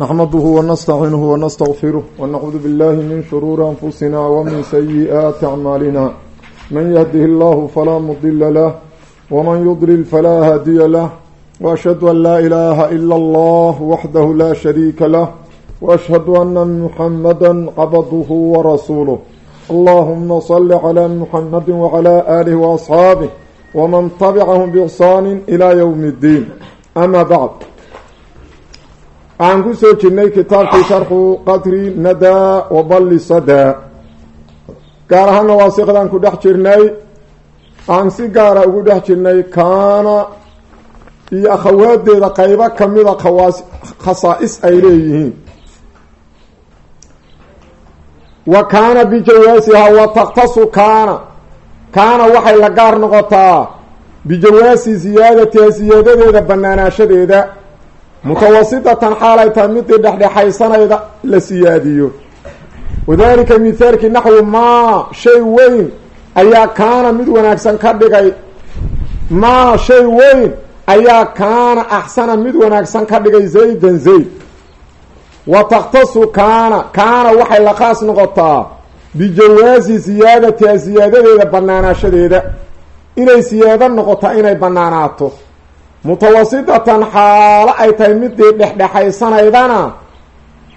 نحمده ونستعiنه ونستغفره ونعوذ بالله من شرور أنفسنا ومن سيئات أعمالنا من يهده الله فلا مضل له ومن يضلل فلا hاdي له وأشهد أن لا إله إلا الله وحده لا شريك له وأشهد أن محمدا عبده ورسوله اللهم صل على محمد وعلى آله وأصحابه ومن تبعهم بإحصان إلى يوم الدين أما بعد waxaan ku soo jirnay kitaabkii sharxu qadri nadaa wa balli sadaa gaar ahaana waasikdaan ku dhex jirnay aan si gaara ugu dhex jirnay kaana iyo akhawaadeeda qeybo kamida khawaas khasaa-is ay leeyihiin. Wa kaana bijawaasihaa wa takhtasu kaana. Kaana waxay la gaar noqotaa bijawaasi siyaadatiha siyaadadeeda banaanaashadeeda mutawasidatan xaalay tahay midii dhexdhexaysanayda la siyaadiyo wadalika mithaalkii naxwi maa shay weyn ayaa kaana mid wanaagsan ka dhigay maa shay weyn ayaa kaana axsana mid wanaagsan ka dhigay zaydan zayd wa takhtasu kaana kaana waxay la khaas noqotaa bijawaasi siyaadatiha siyaadadeeda banaanaashadeeda inay siyaado noqotaa inay banaanaato mutawasidatan xaalo ay tahay midii dhexdhexaysanaydana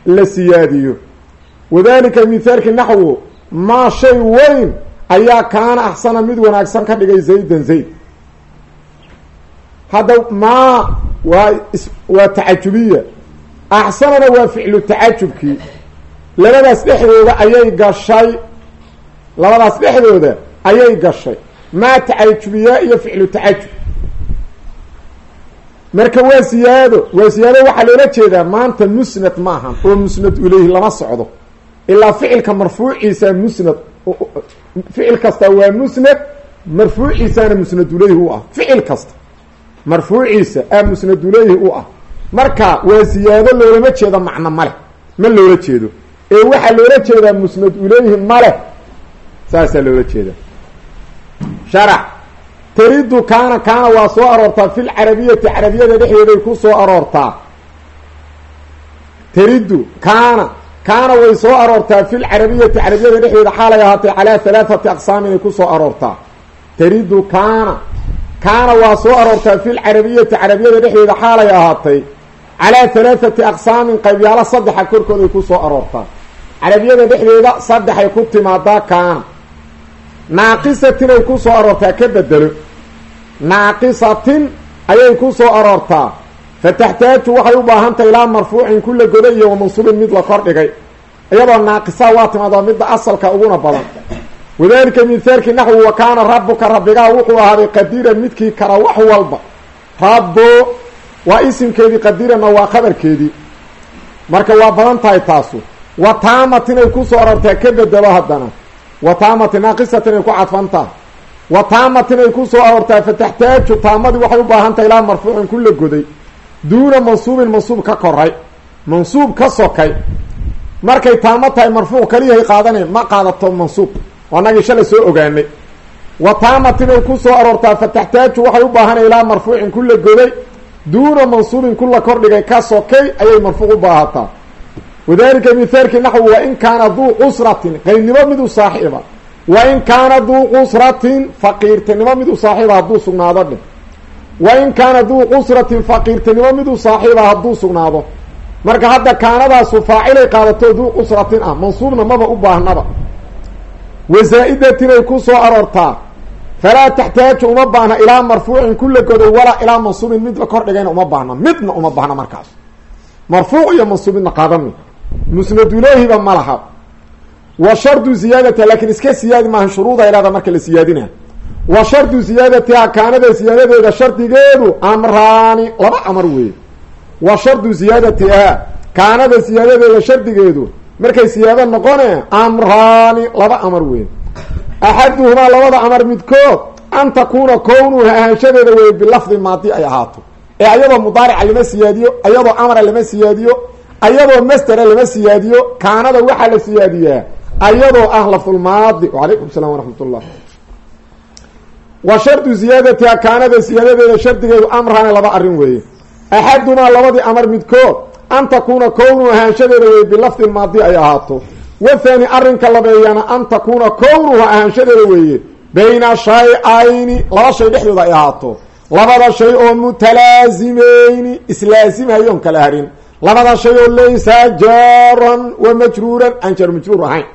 la siyaadiyo. Wadalika mithaalki naxwu maa shay weyn ayaa kaana axsana mid wanaagsan ka dhigay zaydan zayd. Hadda maa waa waa tacajubiya axsanana waa ficlu tacajubkii. Labadaas dhexdooda ayay gashay. Labadaas dhexdooda ayay gashay. Maa tacajubiyaa iyo ficlu tacajub marka waa siyaado waa siyaado waxaa loola jeedaa maanta musnad ma ahan oo musnad uleyhi lama socdo. Ilaa ficilka marfuuciisa musnad ficil kasta waa musnad marfuuciisana musnad uleyhi u ah. Ficil kasta marfuuciisa a musnad uleyhi u ah. Marka waa siyaado loolama jeedo macno maleh ma loola jeedo. Ee waxaa loola jeedaa musnad uleyhi maleh saasaa loola jeeda sharac taridu kaana kaana waa soo aroortaa fi lcarabiyati carabiyada dhexdeeday ku soo aroortaa. Taridu kaana kaana way soo aroortaa fi lcarabiyati carabiyada dhexdeeda xaalay ahaatay calaa halaathati aqsaam inay ku soo aroortaa. Taridu kaana kaana waa soo aroortaa fi lcarabiyati carabiyada dhexdeeda xaalay ahaatay calaa halaathati aqsaamin qaybyaalo saddexa korkooday ku soo aroortaa. Carabiyada dhexdeeda saddexay ku timaadaa kaana naaqisatin ay ku soo aroortaa ka bedelo. Naaqisatin ayay ku soo aroortaa. Fa taxtaaju waxay u baahantahay ilaa marfuucin ku la goda iyo wamansuubin mid la kordhigay iyadoo naaqisa waa timaada midda asalka uguna badan. Wadalika mithaalkii naxwi wa kaana rabuka rabbigaa wuxuu ahaaday qadiiran midkii kara wax walba. Rabbo waa isimkeedii qadiiranna waa khabarkeedii. Marka waa badan tahay taasu. Wa ay ku aroortaa ka bedelo haddana wa taamati naaqisatin ay ku cadfantaa wa taamatin ay ku soo aroortaa fa taxtaaju taamadii waxay u baahan tahay ilaa marfuucin ku la goday. Duuna mansuubin mansuub ka koray mansuub ka sokay. Markay taamo tahay marfuuc kaliyahay qaadanayn ma qaadato mansuub. Anagii shalay soo ogaanay. Wa taamatin ay ku soo aroortaa fa taxtaaju waxay u ilaa marfuucin ku goday. Duuna mansuubin ku kordhigay ka sokay ayay marfuuc u wadalika mithaalkii naxwi wa in kaana duu cusratin qaynimo midu saaxiiba. Wa in kaana duu cusratin faqiirtinimo midu saaxiiba hadduu sugnaado dheh wa in kaana duu cusratin faqiirtinimo midu saaxiiba hadduu sugnaado. Marka hadda kaanadaasu faacilay qaadato duu cusratin ah mansuubna maba u baahnaba. Wasaa-idatin ay ku soo aroortaa. Falaa taxtaaju uma baahna ilaa marfuucin ku la goday walaa ilaa mansuubin mid la kordhigayna uma baahna midna uma baahna markaas. Marfuuc iyo mansuub qaadami musnadulehiba ma laha. Wa shardu ziyaadatiha laakiin iska siyaadi maaha shuruuda ilada marka la siyaadinaya wa shardu ziyaadatiha kaanada siyaadadeeda shardigeedu amraani laba amar weeye. Wa shardu ziyaadatiha kaanada siyaadadeeda shardigeedu markay siyaado noqone amraani laba amar weeye. Axaduhumaa labada amar midkood an takuuna kownuha ahaanshadeeda weeye bilafdi maadi ay ahaato. Ee ayadoo mudaarica lama siyaadiyo ayadoo amara lama siyaadiyo ayadoo masdera lama siyaadiyo kaanada waxaa la siyaadiyaa ayadoo ah lafdulmaadi wacalaykum salaam waraxmat ullah wa shardu ziyaadatiha kaanada siyaadadeeda shardigeedu amrani laba arrin weeye. Axadumaa labadii amar midkood an takuuna kownu ahaanshadeeda wey bilafdi maadi ay ahaato. Wathani arrinka labeeyana an takuuna kownuhu ahaanshadeeda weeye bayna shay-ayni laba shay dhexdooda ay ahaato. Labada shay oo mutalaasimeyni islaasimayoon kala harin labada shay oo laysa jaaran wa majruuran aan jaar majruur ahayn.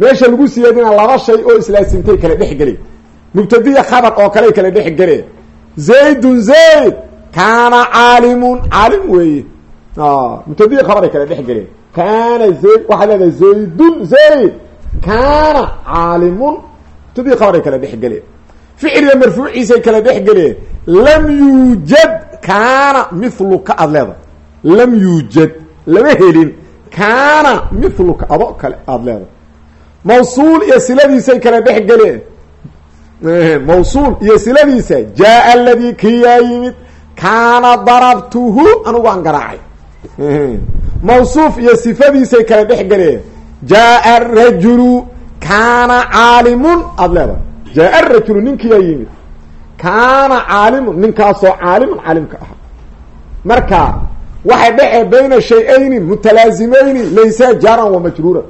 Meesha lagu siyaadina laba shay oo islaasimtay kala dhex geli mubtadiya khabar oo kale kala dhex gele. Zaydun zayd kaana caalimun caalim weeye. Mubtadiya khabar ay kala dhex geleen kaana zayd waxaa leedahay zaydun zayd kaana caalimun. Mubtadiya khabar ay kala dhex geleen ficliga marfuuciisay kala dhex geleen lam yuujad kaana miluka aada leedahay lam yuujad lama helin kaana miluka ado kale aada leedahay. Mawsuul iyo siladiisay kala dhex geleen mawsuul iyo siladiisa jaa aladii kiyaa yimid kaana darabtuhu anugu aan garaacay. Mawsuuf iyo sifadiisay kala dhex geleen jaa rajulu kaana caalimun aada leedahay. Jaa rajulu ninkiyaa yimid. Kaana caalimun ninkaasoo caalimun caalimka ahaa. Marka waxay dhece bayna shay-ayni mutalaazimayni laysa jaaran wa majruuran.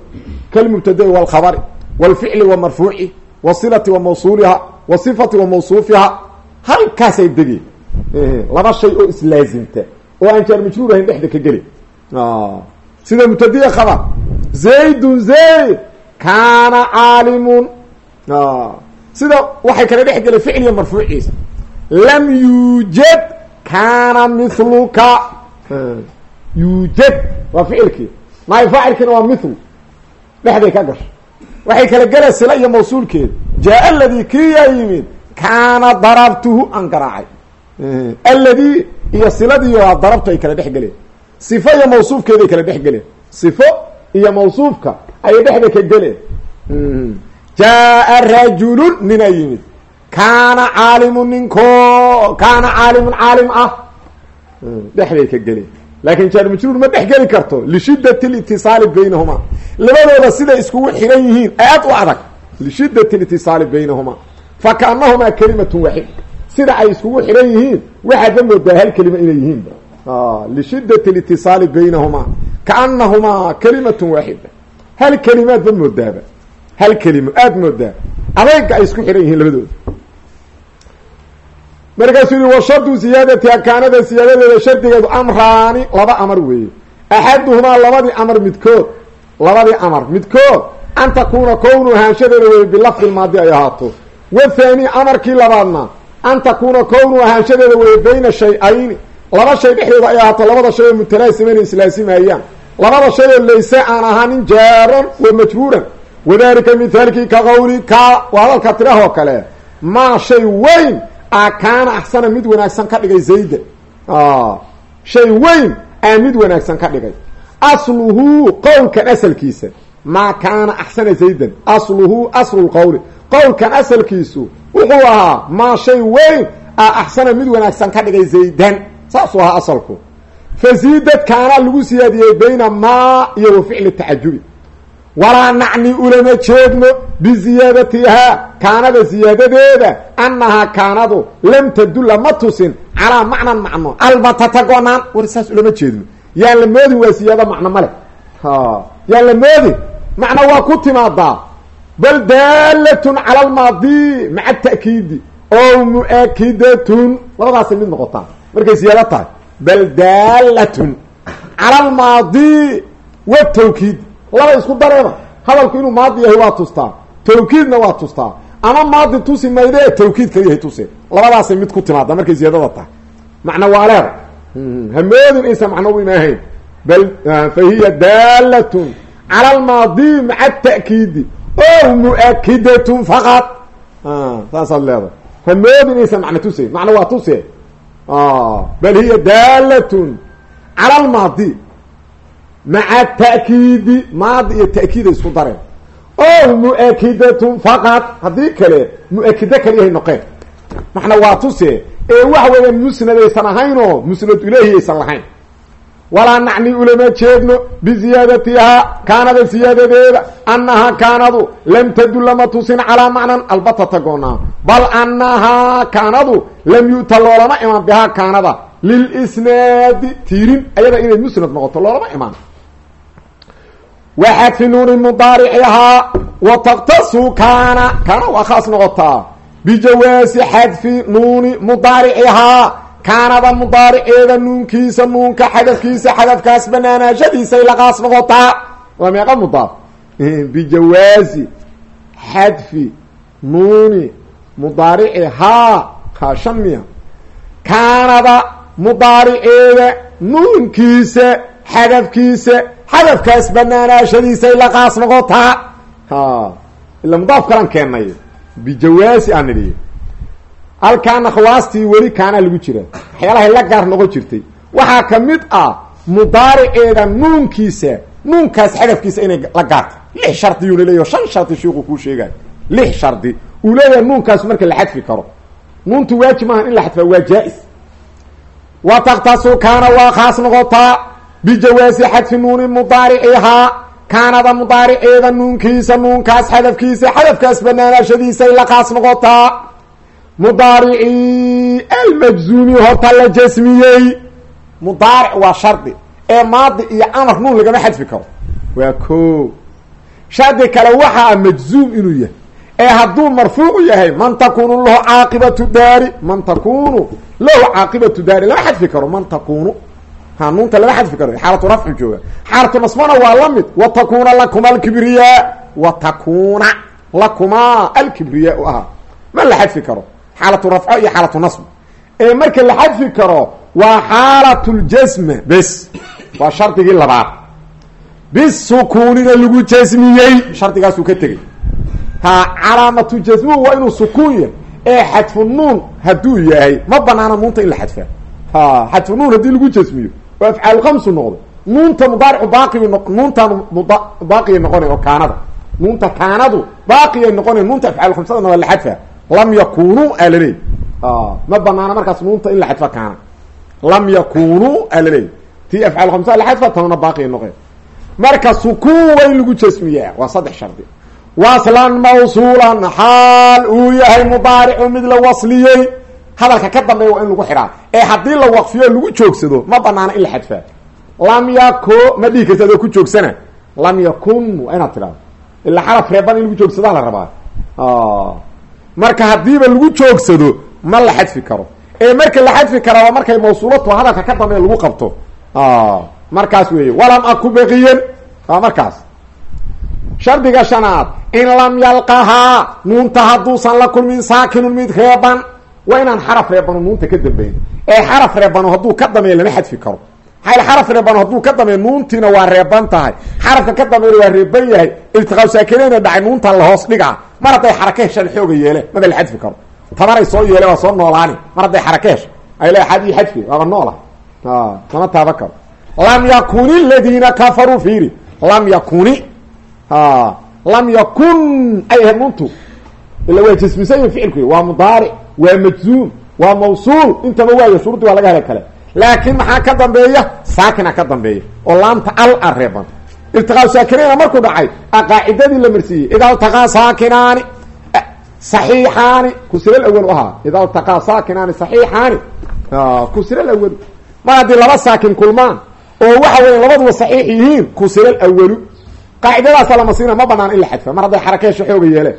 Kalmubtadai walkhabari walficli wa marfuuci wasilati wa mawsuuliha wa sifati wa mawsuufiha. Halkaasay degeen. Laba shay oo islaasimta oo aan jaar majruur ahayn dhexda ka geli sida mubtadiya khabar. Zaydun zayd kaana caalimun sida waxay kala dhex gelay ficliya marfuuciisa. Lam yuujad kaana miluka yuujad waa ficilkii maay faacilkiina waa mithlu dhexday ka gasho waxay kala gela sila iyo mawsuulkeeda jaa aladii kiyaa yimid kaana darabtuhu aan garaacay aladii iyo siladii waa darabtu ay kala dhex geleen sifo iyo mawsuufkeeday kala dhex geleen sifo iyo mawsuufka ayay dhexda ka geleen jaa rajulun ninaa yimid kaana caalimun ninko kaana caalimun caalim ah dhexday ka geleen laakin jaar majruur ma dhex geli karto lishidat litisaali baynahuma labadooda siday iskugu xiran yihiin aad u adag lishidat litisaali baynahuma fa kaanahumaa kalimatun waaxid sida ay iskugu xiran yihiin waxaad la moodaa hal kelima inay yihiin lishidat litisaali baynahuma kaanahumaa kalimatun waaxida hal kelimaad ba moodaaba hal kelimo aada moodaa adayga ay isku xiran yihiin labadooda markaasuu yihi wa shardu ziyaadatiha kaanada siyaadadeeda shardigeedu amraani laba amar weeye. Axaduhumaa labadii amar midkood labadii amar midkood an takuuna kownu ahaanshadeeda weeye bilafdi maadi ay ahaato. Wathaani amarkii labaadna an takuuna kownu ahaanshadeeda weeye bayna shay-ayni. Laba shay dhexdooda ay ahaato labada shay oo mutalaasimayna islaasimayaan. Labada shay oo layse aan ahaanin jaaran wa majruuran wadalika mithaalkii ka qawli ka waa hadalka tirahoo kale maa shay weyn kaana axsana mid wanaagsan ka dhigay zayda shay weyn aa mid wanaagsan ka dhigay. Asluhu qowlkan asalkiisa. Maa kaana axsana zaydan. Asluhu aslu lqowli qowlkan asalkiisu wuxuu ahaa maa shay weyn a axsana mid wanaagsan ka dhigay zaydan. Saasuu ahaa asalku. Fasiidad kaana lagu siyaadiyey bayna maa iyo wa ficli tacajubi walaa nacni ulama jeedno biziyaadatihaa kaanada siyaadadeeda annahaa kaanadu lam tadulla ma tusin calaa macnan macno. Albatata go-naan war saas ulama jeedno. Yaan la moodin waa siyaado macno male yaan la moodin macno waa ku timaadaa. Bal daalatun cala almaadi maca ta'kiidi oo mu'akidatun labadaasay mid noqotaa markay siyaado tahay. Bal daalatun cala almaadi watawkiid laba isku dareema hadalku inuu maadi yahay waa tustaa tawkiidna waa tustaa ama maadi tusi mayde tawkiid kaliyahay tuse labadaasay mid ku timaada markay ziyadada tahay. Macna waa leer. Hamoodin aysan macno u imaahayn bal fa hiya daalatun cala almaadi maca ta'kiidi. O mu'akidatun faqad saasaad leedahay. Hamoodin aysan macno tusayn macna waa tuse bal hiya daalatun cala almaadi maca ta'kiidi maadi iyo ta'kiiday isku dareen o mu'akidatun faqad haddii kale mu'akida kaliyahay noqeen maxna waa tuse ee waxa weeyaan musnadaysan ahaynoo musnad ilaahi aysan lahayn walaa nacni ulama jeedno biziyaadatihaa kaanada siyaadadeeda annahaa kaanadu lam tadulla ma tusin calaa macnan albatata goonaa bal annahaa kaanadu lam yu'ta loolama iman bihaa kaanada lilisnaadi tiirin ayada inay musnad noqoto loolama imaan waxadfi nuuni mudaaricihaa wa taqtasu kaana kaana waa khaas noqotaa bijawaasi xadfi nuuni mudaaricihaa kaanada mudaariceeda nuunkiisa nuunka xadafkiisa xadafkaas banaanaashadiisay la qaas noqotaa waa meeqa mudaaf bijawaasi xadfi nuuni mudaaricihaa ha shan miya kaanada mudaariceeda nuunkiisa xadafkiisa xadafkaas banaanaashadiisay la qaas noqotaa. Ila mudaaf kalan keennay bijawaasi aan nidhi. Halkaana khawaastii weli kaanaa lagu jira. Waxyaalahay la gaar noqon jirtay. Waxaa ka mid ah mudaariceeda nuunkiisa nuunkaas xadafkiisa inay la gaarta. Lix shardiyuuna leeyahy shan shardi shiiku kuu sheegayo. Lix shardi. Uu leeyahay nuunkaas marka la xadfi karo. Nuuntu waajib maaha in la xadfaa waa jaa-is. Wa taktasu kaana waa khaas noqotaa bijawaasi xadfi nuuni mudaaricihaa kaanada mudaariceeda nuunkiisa nuunkaas xadafkiisa xadafkaas banaanaashadiisay la khaas noqotaa mudaaricii almajzuumi horta la jasmiyey mudaaric waa shardi ee maadi iyo amar nuun lagama xadfi karo waa ko shardi kale waxaa majzuum inuu yahay ee hadduu marfuucu yahay man takunu lahu caaqibatu daari man takunu lahu caaqibatu daari lama xadfi karo man takunu nuunta lama xadfi karo xaalatu rafcu jooga xaalatu nasbana waa la mid wa takuna lakuma alkibriyaa wa takuna lakuma alkibriyaa u ahaa ma la xadfi karo xaalatu rafco iyo xaalatu nasb ee marka la xadfi karo waa xaalatu ljasma bes waa shardigii labaad bisukuunina lagu jasmiyey shardigaasuu ka tegey ha calaamatu jasmuhu waa inuu sukuun yahay ee xadfu nuun hadduu yahay ma banaana nuunta in la xadfaa ha xadfu nuun haddii lagu jasmiyo oo afcaal khamsu noqdo nuunta mudaaricu baaqi nuuntaan baaqiyay noqonay oo kaanada nuunta kaanadu baaqiyay noqonay nuunta afcaal khamsadana waa la xadfaa lam yakunuu alaleey ma banaana markaas nuunta in la xadfa kaana lam yakunuu alaleey tii afcaal khamsaa la xadfa tanuna baaqiyay noqeen marka sukuun waa in lagu jasmiyaa waa saddex shardi waslan mawsuulan xaal uu yahay mudaaricu mid la wasliyey hadalka ka dambeeya waa in lagu xidhaa ee haddii la waqfiyo lagu joogsado ma banaana in la xadfaa lam yako ma dhihi karti adoo ku joogsana. Lam yakun waa inaad tidhahdo ilaa xaraf reeban in lagu joogsadaa la rabaa. Marka haddiiba lagu joogsado ma la xadfi karo. Ee marka la xadfi karaa waa markay mawsuulatu hadalka ka dambeeya lagu qabto. Markaas weeye walam aku baqiyan. Waa markaas. Shardiga shanaad in lam yalqahaa nuunta hadduusan la kulmin saakinun mid reeban waa inaan xaraf reebano nuunta ka dambeyn. Ee xaraf reebano hadduu ka dameeyo lama xadfi karo. Maxaa xaraf reebano hadduu ka dameeyo nuuntiina waa reeban tahay. Xarafka ka dameeyna waa reeban yahay. Iltiqaa saakineyna dhacay nuunta la hoos dhigaa. Mar hadday xaraka heshaan xooga yeele maba la xadfi karo. Tabaray soo yeele waa soo noolaani. Mar hadday xaraka hesho ay le xad ii xadfi waaba noola. Lama taaba karo. Lam yakuni ladiina kafaruu fiiri. Lam yakuni lam yakun ay ahayd nuuntu. Ila waa ficilku waa mudaaric waa majzuum waa mawsuul. Intaba waayo shuruudi waa laga hela kale. Laakiin maxaa ka dambeeya? Saakina ka dambeeya. Oo laamta al a reeban iltiqaa saakinayna markuu dhacay a qaacidadii la marsiiyey ida ltaqaa saakinaani saxiixaani. Kusira awal u ahaa ida ltaqaa saakinaani saxiixaani. Kusira awal mar haddii laba saakin kulmaan oo waxa weya labaduba saxiix yihiin kusira awalu qaacidadaasa lama siina ma banaan in la xadfa mar hadday xarakeesha xooga yeeleen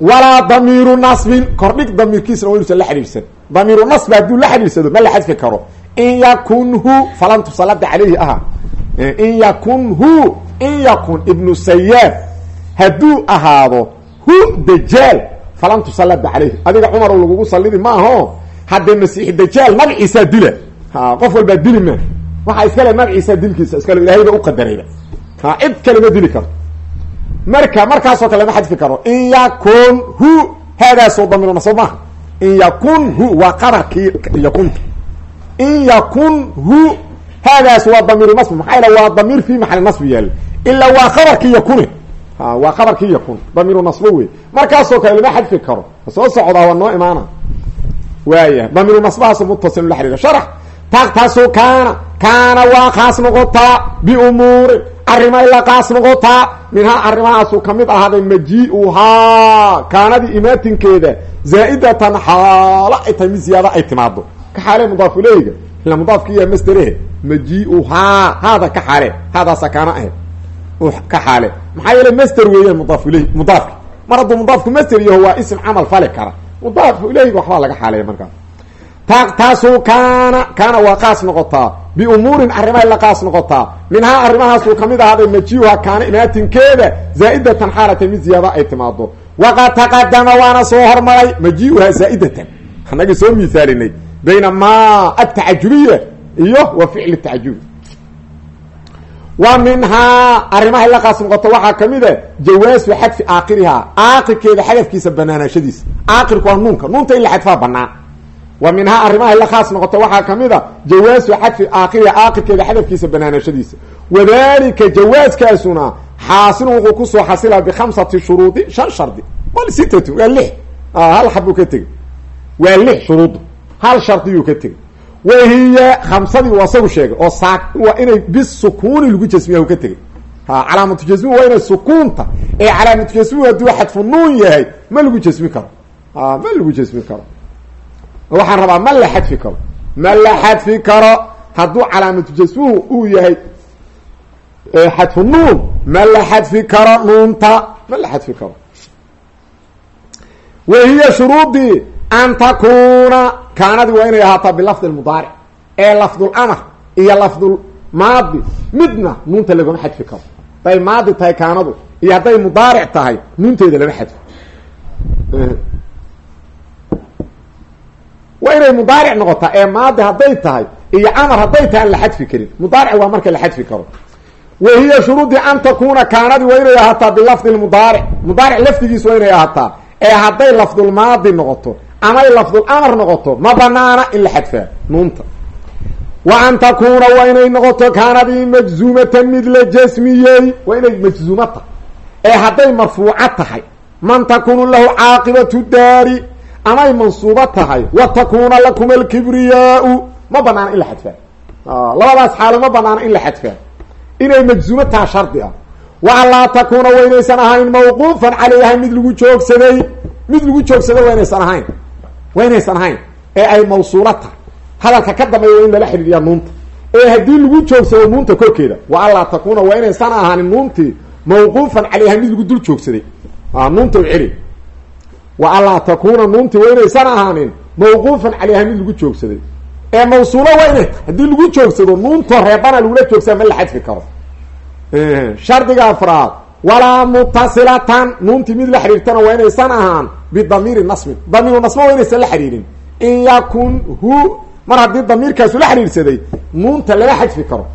walaa damiiru nasbin. Kordhig damiirkiisna waa inuusan la xidhiidhsan. Damiiru nasbi hadduu la xidhiidhsado ma la xadfi karo. In yakunhu falan tusalada caleyhi aha. In yakunhu in yakun ibnu sayaad hadduu ahaado hu dajaal falan tusalada caleyhi adiga cumar lagugu sallidi maaho. Haddee masiixi dajaal magaciisaa dila. Ha qof walbaa dili ma waxaa iskale magaciisaa dilkiisa iskale ilahay ba uqadarayba ha cid kale ma dili karto marka markaasoo kale lama xadfi karo. In yakun hu haadaasoo damiru nasb maaha. In yakun hu waa qabarkii yakunta in yakun hu haadaas waa damiru nasb maxaa yal waa damiir fi maxali nasbi yaalla ilaa waa qabarkii yakune waa qabarkii yakun damiru nasbo wey markaasoo kale lama xadfi karo. Soo socdaa waa noo imaana. Waaya damiru nasbahaas mutasil la xiriira sharax taagtaasu kaana kaana waa khaas noqotaa biumuurin arrimay la qaas noqotaa minhaa arrimahaasuu ka mid ahaaday maji-uhaa kaanadii imaatinkeeda zaa'idatan xaalo ay tahay mid ziyaada ay timaado ka xaale mudaaf ileyga ila mudaafkiiya masderehe maji-uhaa haada ka xaale haadaasa kaana ahe ka xaale maxaa yeele masder weeyaan mudaaf iley mudaafki mar hadduu mudaafku masder yaho waa ism camal fali kara. Mudaafku ileyga waxbaa laga xaaleeya markaas taasuu kaana kaana waa qaas noqotaa. Biumuurin arrimahay la qaas noqotaa. Minhaa arrimahaasuu ka mid ahaaday majiuha kaana imaatinkeeda zaa'idatan xaalatay mid ziyaada ay timaado waqad taqadama waana soo hormaray majiuha zaa'idatan. Anagii soo miisaalinay. Bayna maa atacajubiya iyo wa ficli tacajubi wa minhaa arrimahay la qaas noqoto waxaa ka mid a jawaasu xadfi aakirihaa aakirkeeda xadafkiisa banaanaashadiisa. Aakirku waa nuunka. Nuunta in la xadfaa banaan wa minhaa arrimahay la khaas noqoto waxaa ka mid a jawaasu xadfi aakiriha aakirkeeda xadafkiisa banaanashadiisa. Wadalika jawaaskaasuna xaasilun wuxuu ku soo xasilaa bikhamsati shuruudi shan shardi. Bal sitatu waa lix. Hal xabuu ka tegey. Waa lix shuruud. Hal shardiyuu ka tegey. Wahiya khamsadii uu asagu sheegay oo saa waa inay bisukuuni lagu jasmiya ka tegey. Calaamatu jasmi waa inay sukuunta ee calaamatu jasmi hadduu xadfu nuun yahay ma lagu jasmi karo. Ma lagu jasmi karo waxaan rabaa ma la xadfi karo. Ma la xadfi karo. Hadduu calaamatu jasmuhu uu yahay xadfu nuun ma la xadfi karo nuunta. Ma la xadfi karo. Wahiya shuruudii an takuuna. Kaanadii waa inay ahaataa bilafdi mudaaric ee lafdulamr iyo lafdulmaadi midna nuunta lagama xadfi karo. Hadday maadi tahay kaanadu iyo hadday mudaaric tahay nuunteeda lama xadfo waa inay mudaaric noqotaa ee maadi hadday tahay iyo camar hadday tahay aan la xadfi karin. Mudaaric waa marka la xadfi karo. Wa hiya shuruudii an takuuna kaanadii waa inay ahaataa bilafdi mudaaric. Mudaaric lafdigiis waa inay ahaataa ee hadday lafdulmaadi noqoto amay lafdulamr noqoto ma banaana in la xadfaa. Nuunta. Wa an takuuna waa inay noqoto kaanadii majzuumatan mid la jasmiyey. Waa inay majzuuma tahay ee hadday marfuuca tahay. Man takunu lahu caaqibatu daari amay mansuuba tahay. Wa takuuna lakum alkibriyaau. Ma banaana in la xadfaa labadaas xaalo ma banaana in la xadfaa inay majzuumo taha shardi ah. Wa an laa takuuna waa inaysan ahayn mawquufan calayha mid lagu joogsaday. Mid lagu joogsaday waa inaysan ahayn. Waa inaysan ahayn. Ee ay mawsuula tahay. Hadalka ka dambeeya waa in lala xidhiidhiyaa nuunta. Ee haddii lagu joogsado nuunta korkeeda wa an laa takuuna waa inaysan ahaanin nuuntii mawquufan calayha mid lagu dul joogsaday. Nuunta u wa an laa takuuna nuuntii waa inaysan ahaanin mawquufan calayha mid lagu joogsaday. Ee mawsuulo waa inay haddii lagu joogsado nuuntoo reebana lagula joogsada ma la xadfi karo. Shardiga afraad walaa mutasilatan nuuntii mid la xidhiirtana waa inaysan ahaan bidamiiri nasbin. Damiiru nasba waa inaysan la xidhiirin in yakun hu mar haddii damiirkaasu la xidhiirsaday nuunta lama xadfi karo.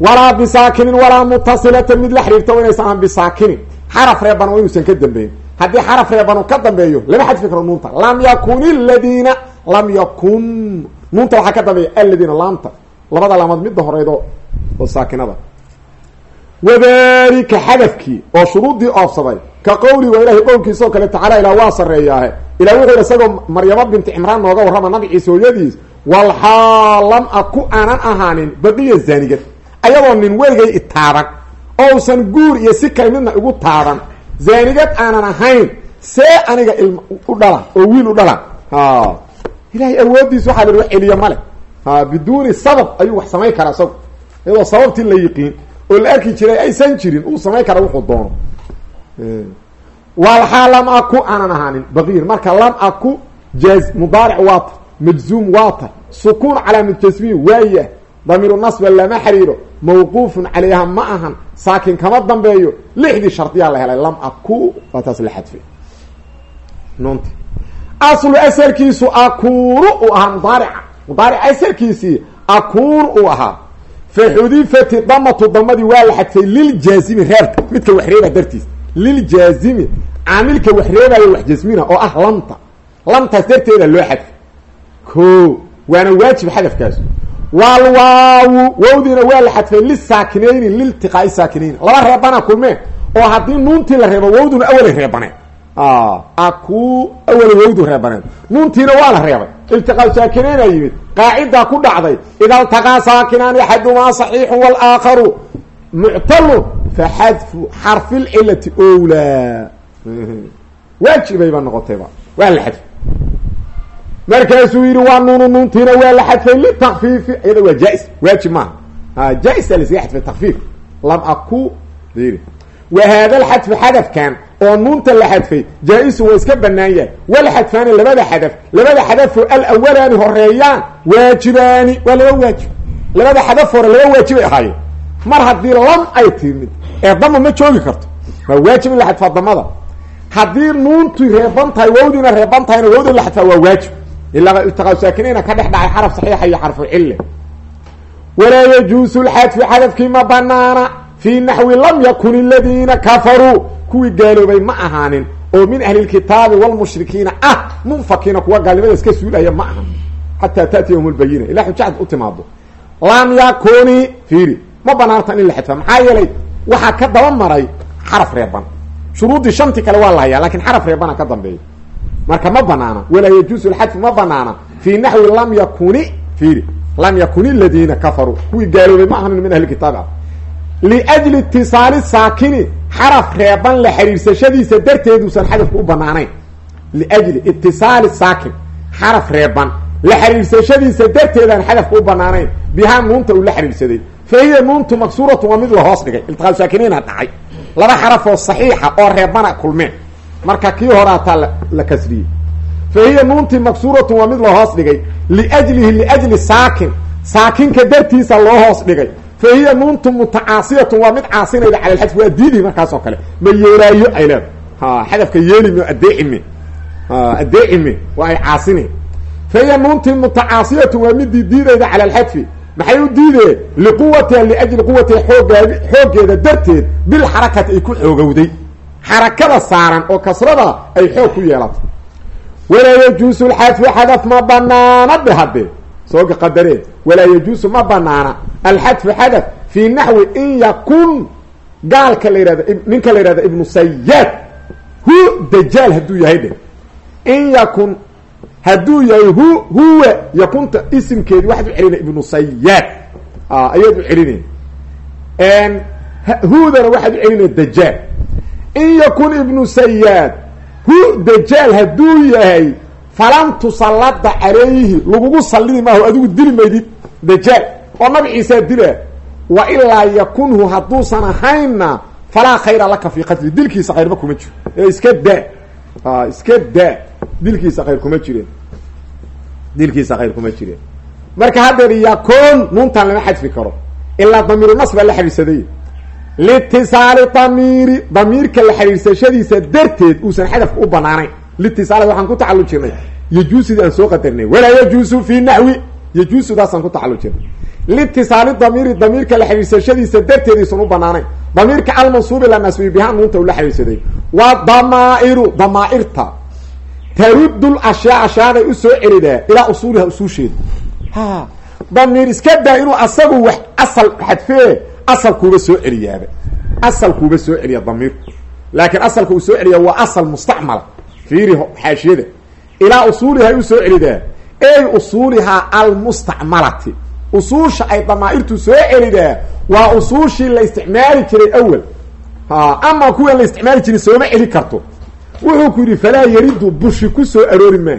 Walaa bisaakinin walaa mutasilatan mid la xidhiirta waa inaysan ahaan bisaakinin. Xaraf reeban waa inuusan ka dambeyn haddii xaraf reebanu ka dambeeyo lama xadfi karo nuunta. Lam yakun iladiina lam yakun nuunta waxaa ka dambeeya aladiina laamta. Labada laamaad midda horeydoo oo saakinada. Wadalika xadafkii oo shuruuddii oofsaday ka qowli waa ilahay qowlkiisa oo kale tacaala ilah waa sarreeyaahe. Ilah wuxuu yidhi isagoo maryamo binti cimraan nooga warrama nabiciisa hooyadiis walxaal lam aku aanan ahaanin baqiya zaanigad ayadoo nin weligay itaaban ousan guur iyo si kale midna igu taaban zaanigad aanan ahayn see aniga ilm u dhala oo wiil u dhala. Ilahay awoodiis waxaa la celiyo male biduuni sabab ayuu wax samayn karaa isago iyadoo sababtii la yiqiin oo la arki jiray aysan jirin uu samayn kara wuxuu doono. Walxaa lam aku aanan ahaanin baqiir. Marka lam aku jaz mudaaric waata majzuum waata sukuun calaamad jasmiin waayah damiiru nasba lama xiriiro mawquufun calayha ma ahan saakin kama dambeeyo lixdii shardiyaa la helay lam aku waa taas la xadfay nunt aslu asalkiisu akuunu uu ahaa mudaarica. Mudaaric asalkiisii akuunu uu ahaa. Faxudifati damatu damadii waa la xadfay liljaazimi reebka midka wax reeba dartiis. Liljaazimi caamilka wax reebaayo wax jasmina oo ah lamta lamtaas darteeda loo xadfay ko waana waajib xadafkaas walwaawu wawdiina waa la xadfay lisaakinayni liltiqaai saakinayni laba reebana kulmeen oo haddii nuuntii la reebo wawduna awalay reebaneen aku awala wawdu reebaneen nuuntiina waa la reebay. Iltiqaa saakinayna yimid. Qaacidaa ku dhacday ida iltaqaa saakinaani axadumaa saxiixu walaakharu muctalun faxadfu xarfi lcilati owlaa. Waajibayba noqotayba. Waa la xadfay markaasuu yidhi waa nuunu nuuntiina waa la xadfay litakfiifi iyada waa jaa-is waajib maaha jaa-isa lasaga xadfay takfiif lam aku yiri wa haada alxadfu xadafkan oo nuunta la xadfay jaa-isu waa iska banaan yahay wal xadfaani labada xadaf labada xadafo alawalaani horeeyaan waajibaani waa laba waajib. Labada xadaf hore laba waajibay ahaayeen. Mar haddii lam ay timid ee dama ma joogi karto waa waajib in la xadfaa damada haddii nuuntu reeban tahay wawdiina reeban tahayna wawda la xadfaa waa waajib ilaa iltiqaa saakinayna ka dhex dhacay xaraf saxiixa iyo xarfu cille walaa yajuusu lxadfu xadafkii ma banaana fii naxwi lam yakun aladiina kafaruu kuwii gaaloobay ma ahaanin oo min ahli lkitaabi walmushrikiina ah munfakiina kuwa gaalnimada iska suulaya ma ahan xataa taatiyahum lbayina ilaa xujacad u timaado lam yakuni fiiri ma banaantan in la xadfaa maxaa yeelay waxaa ka daba maray xaraf reeban shuruuddii shantii kale waa la hayaa laakiin xaraf reebana ka dambeeya marka ma banaana walaa yajuusu lxadfu ma banaana fii naxwi lam yakuni fiiri. Lam yakun aladiina kafaruu kuwii gaaloobay ma ahanin min ahli kitaab. Ah liajli itisaali saakini xaraf reeban la xiriirsashadiisa darteeduusan xadafku u banaanayn liajli itisaali saakin xaraf reeban la xiriirsashadiisa darteedaan xadafku u banaanayn bihaa nuunta uu la xiriirsaday. Fa hiya nuuntu maksuuratu waa mid la hoos dhigay. Iltiqaal saakiniina dhacay. Laba xaraf oo saxiixa oo reebana kulmeen marka kii horaataa la kasriyey fa hiya nuuntii maksuuratun waa mid loo hoos dhigay. Liajlihi liajli saakin. Saakinka dartiisa loo hoos dhigay. Fa hiya nuuntu mutacaasiyatun waa mid caasinayda cala lxadf waa diidihi markaas oo kale. Ma yeelaayo ay leeda xadafka yeelime adeecime adeecime waa ay caasine fa hiya nuuntii mutacaasiyatun waa midii diidayda cala alxadfi maxay u diideen liquwatiha liajli quwatiha xoogaad xooggeeda darteed bilxarakati ay ku xoogowday xarakada saaran oo kasrada ay xoog ku yeelatay walaa yajuusu lxadfu xadaf ma banaana de hadde. Sooga qadareen walaa yajuusu ma banaana. Alxadfu xadaf fii naxwi in yakun. Gaalka la yihahdo ninka la yihahdo ibnu sayaad hu dajaal hadduu yahay dhe in yakun hadduu yahay hu huwa yakunta isimkeedi waxaad u celina ibnu sayaad ayaad u celinayn huudana waxaad u celina dajaal in yakun ibnu sayaad hu dajaal hadduu yahay falan tusallada calayhi lagugu sallidi maaho adigu dili maydid dajaal oo nabciisaa dila wa ilaa yakunhu hadduusan ahaynna falaa khayra laka fii qatli dilkiisa khayrba kuma jiro ee iska daa iska daa dilkiisa khayr kuma jireen dilkiisa khayr kuma jireen marka haddeer yakun nuuntaan lama xadfi karo ilaa damiiru nas baa la xiriirsaday liitisaali damiiri damiirka la xiriirsashadiisa darteed uusan xadafka u banaanayn litisaali waxaan ku tacalujirnay yajuusidii aan soo qadarnay. Walaa yajuusu fii naxwi yajuusudaasaan ku tacalujirnay liitisaali damiiri damiirka la xiriirsashadiisa darteed aysan u banaanayn damiirka almansuubi la nasbiy bihaa nuunta uu la xiriirsaday. Waa damaa'iru damaairta. Tarudul ashyaa ashyaabay u soo celidaa ilaa usuuliha usuusheeda damiir iska daa inuu asagu wax asal xadfee asalkuuba soo celiyaaba asalkuuba soo celiya damiirku laakiin asalka uu soo celiya waa asal mustacmala fiiri xaashiyada. Ilaa usuulihay u soo celidaa ey usuulihaa almustacmalati. Usuusha ay damaairtu soo celidaa waa usuushii la isticmaali jiray awel ama kuwan la isticmaali jiray sooma celi karto. Wuxuu ku yidhi falaa yaridu bushi ku soo aroori maa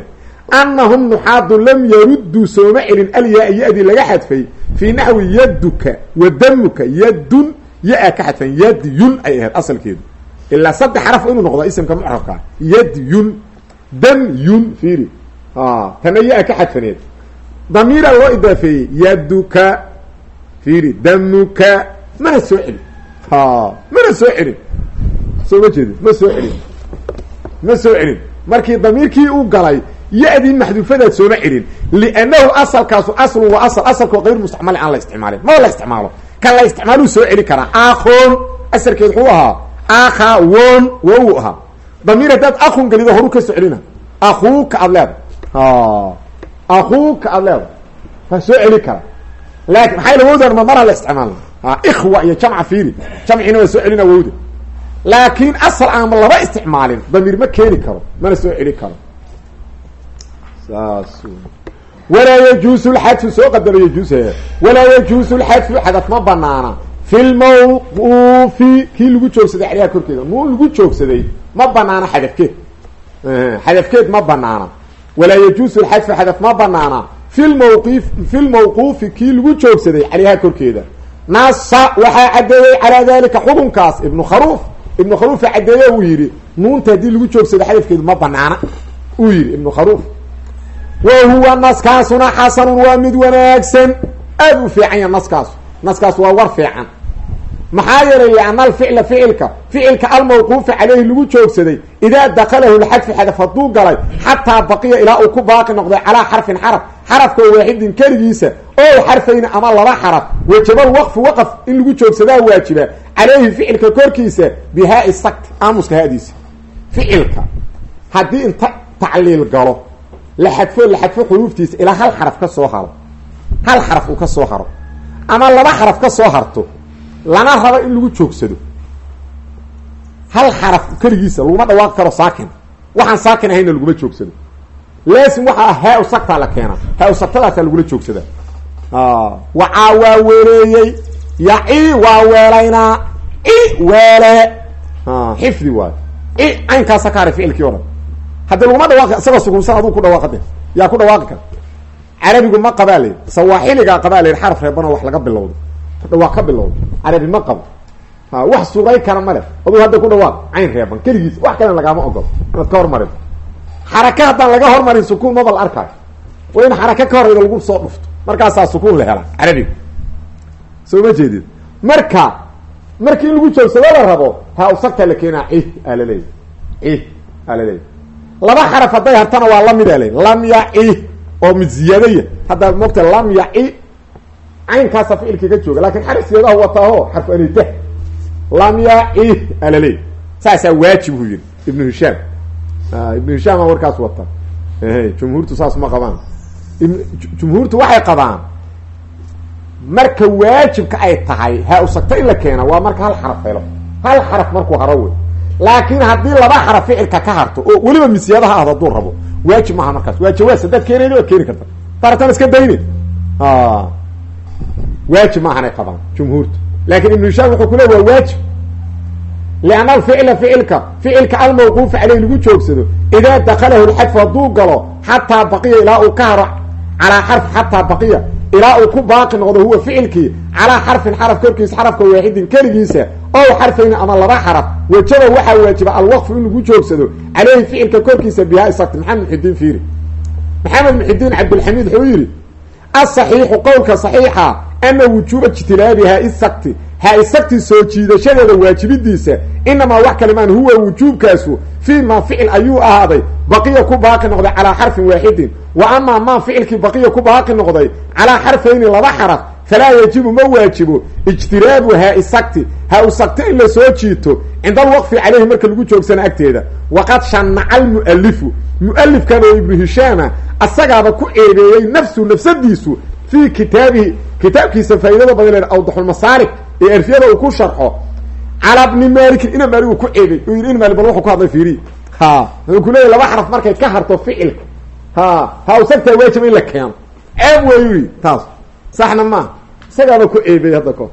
annahum nuxaadu lam yaruduu sooma celin alyaa ya-dii laga xadfay fii naxwi yaduka wa damuka yadun ya-a ka xadfan yadyun ay ahayd asalkeedu ilaa saddex xaraf inuu noqdo isimka mucrabkaa yadyun damyun fiiri tana ya-a ka xadfaneed damiira loo idaafeeyey yaduka fiiri damuka mana soo celin mana soo celin soo ma jeedi ma soo celin ma soo celin markii damiirkii u galay ya-dii maxduufadaad sooma celin liannahu asalkaasu aslun waa asal asalkoo kayr mustacmalin aan la isticmaalin maba la isticmaalo kan la isticmaaluu soo celi karaa aakhoon asalkeed wuxuu ahaa aakha won waa uu ahaa damiir haddaad akhun gelido horu ka soo celina akuuka aada leeda akuuka aada leeda waa soo celi karaa laakin maxay lawowdan ma maraa la isticmaalna ikhwa iyo jamca fiiri jamciina waa soo celina wowda laakiin asal aan laba isticmaalin damiir ma keeni karo mana soo celi karo saas walaa yajuusu lxadfu soo qadaro yajuusa walaa yajuusu lxadfu xadaf ma banaana fi lmawquufi kii lagu joogsaday xeryaha korkeeda nuun lagu joogsaday ma banaana xadafkeed. Xadafkeed ma banaana walaa yajuusu lxadfu xadaf ma banaana fi lmawqif fi lmawquufi kii lagu joogsaday calayha korkeeda. Nasa waxaa caddeeyey calaa dalika xukunkaas ibnu kharuuf ibnu kharuufa caddeeye uu yidhi nuunta haddii lagu joogsado xadafkeedu ma banaana uu yidhi ibnu kharuuf wa huwa naskaasuna xasanun waa mid wanaagsan aada u fiican ya naskaasu naskaas waa war fiican maxaa yeelay lianna alficla ficilka ficilka almawquufa caleyhi lagu joogsaday idaa dakalahu lxadfu xadaf hadduu galay xataa baqiya ilaa uu ku baaqi noqday calaa xarfin xaraf xarafka waaxidin keligiisa oo xarfayni ama laba xaraf wajabal waqfu waqaf in lagu joogsadaa waajiba caleyhi ficilka korkiisa bihaai sakti aamuska haadiisa ficilka haddii inta tacliil la xadfo la xadfo xuruuftiisa ilaa hal xaraf ka soo haro. Hal xaraf uu ka soo haro. Ama laba xaraf ka soo harto. Lana rabo in lagu joogsado. Hal xaraf keligiisa laguma dhawaaqi karo saakin. Waxaan saakin ahayna laguma joogsado. Laasim waxaa ah haa u sagtaa la keenaa. Haa u sagtadaasaa lagula joogsadaa. Wacaa waa weeleeyey. Yaci waa weelaynaa. I weele. Xifdi waayo i caynkaasa ka haray ficilkii o haddii laguma dhawaaqi isagoo sukuunsan aduu ku dhawaaqade yaa ku dhawaaqi kara carabigu ma qabaa la yidhi sawaaxiligaa qabaa la yidhi xaraf reebano wax laga bilowdo. Dhawaaq ka bilowdo. Carabi ma qabo. Wax suuray kara male aduu hadda ku dhawaaq cayn reeban keligiis wax kalena lagaama ogolo inaad ka hormarin. Xaraka haddaan laga hormarin sukuun maba la arkaayo waa in xaraka ka horeyda lagu soo dhufto. Markaasaa sukuun la helaa carabiga soo ma jeedid marka markii in lagu joogsado la rabo ha usagtaa la keenaa cih aa laleeya cih laleeya laba xaraf hadday hartana waa la mid le lam yaci oo mid ziyaadaya haddaa mogta lam yaci caynkaasa ficilkii ka jooga. Lakin xaraf siyaadaha wataaho xarfu anita lam yaci aa laleeya saasaa waajib uu yihi ibnu hishaam. Ibnu hishaam a warkaas wata. Jumhuurtu saas ma qabaan. Jumhuurtu waxay qabaan marka waajibka ay tahay ha usagto in la keena waa marka hal xaraf helo. Hal xaraf markuu haro wey laakiin haddii laba xaraf ficilka ka harto oo weliba misyada ha ahdo rabo waajib maaha markaas. Waa jawaas haddaad keenayni waad keeni karta taratan iska dayne waajib maahanay qabaan jumhuurtu. Laakin ibnu hishaam wuxuu ku le waa waajib. Lianna alficla ficilka ficilka almawquufa caleyh lagu joogsado idaa dakalahu lxadfu hadduu galo xataa baqiya ilaa uu ka haro calaa xarf xataa baqiya ilaa uu ku baaqi noqdo huwa ficilkii calaa xarfin xaraf korkiisa xarafka waaxidin keligiisa ow xarfayni ama laba xaraf. Wajaba waxaa waajiba alwaqfu in lagu joogsado caleyhi ficilka korkiisa bihaa isagti maxamed muxidiin fiiri. Maxamed muxidiin cabdilxamiid wuxuu yidhi asaxiixu qowlka saxiixa ana wujuuba ijtilaabi haisakti ha-isagti soo jiidashadeeda waajibidiisa inamaa wax kalimaan huwa wujuubkaasu fii ma ficil ayuu ahaaday baqiya ku baaqi noqday calaa xarfin waaxidin. Wa amaa maa ficilkii baqiya ku baaqi noqday calaa xarfayni laba xaraf falaa yajibu ma waajibo ijtiraabu haa-isagti ha-usagti in la soo jiito. Cinda alwaqfi caleyhi marka lagu joogsana agteeda. Waqad shanaca almu'alifu mu'alifkan oo ibnu hishaama asagaaba ku eedeeyey nafsu nafsadiisu fii kitaabihi. Kitaabkiisa faa'iidada badan le awdaxulmasaalig ee erfiyada uu ku sharxo. Calaa bni malikin ina maalig uu ku ceebay uu yidhi in maali bal wuxuu ku hadlay fiiriy ha. Wuxuu ku leeyahy laba xaraf markay ka harto ficilka ha. Ha usagtaa waajib in la keeno. Ceeb yidhi taas saxna maaha isagaaba ku ceebay hadda ko.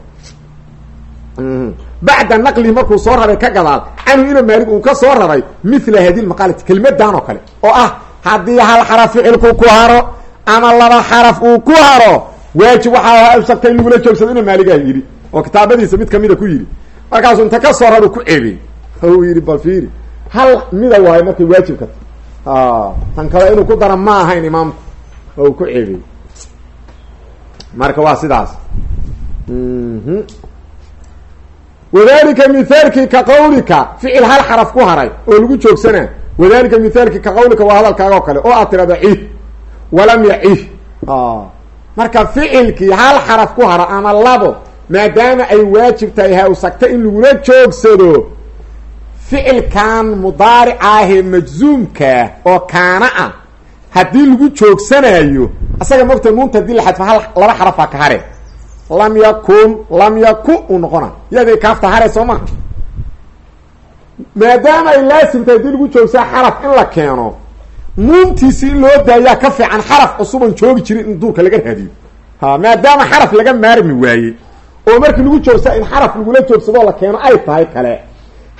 Bacda naqlihi markuu soo raray ka gadaal canhu ina maalig uu ka soo raray mila hadi lmaqaalati kelmadan oo kale oo ah haddii hal xaraf ficilku ku haro ama laba xaraf uu ku haro waajib waxaa usagta in lagula joogsado ina maaligaha yidhi oo kitaabadiisa mid kamida ku yidhi. Markaasuu inta ka soo rar ku ceebey u yidhi bal fiiri hal mida waayo markay waajibka tan kale inuu ku dara ma ahayn imaamku oo uu ku ceebey marka waa sidaas. Wadalika mithaalkii ka qawlika ficil hal xaraf ku haray oo lagu joogsana wadalika mithaalkii ka qawlika waa hadalkaaga oo kale oo aad tirahdo cih. Walam yacih. Marka ficilkii hal xaraf ku haro ama labo maadaama ay waajib tahay ha usagta in lagula joogsado ficilkan mudaaric ahee majzuumkaa oo kaana ah haddii lagu joogsanayo asaga mogta nuunta haddii la hal laba xarafaa ka hare. Lam yakun lam yaku uu noqona. Yaday kaafta hare soo maha maadaama ay laasim tahay haddii lagu joogsaa xaraf in la keeno nuuntiisi in loo daayaa ka fiican xaraf cusuban joogi jirin in duurka laga raadiyo. Ha maadaama xaraf laga maarmi waayey oo markii lagu joogsaa in xaraf lagula joogsadoo la keeno ay tahay kale.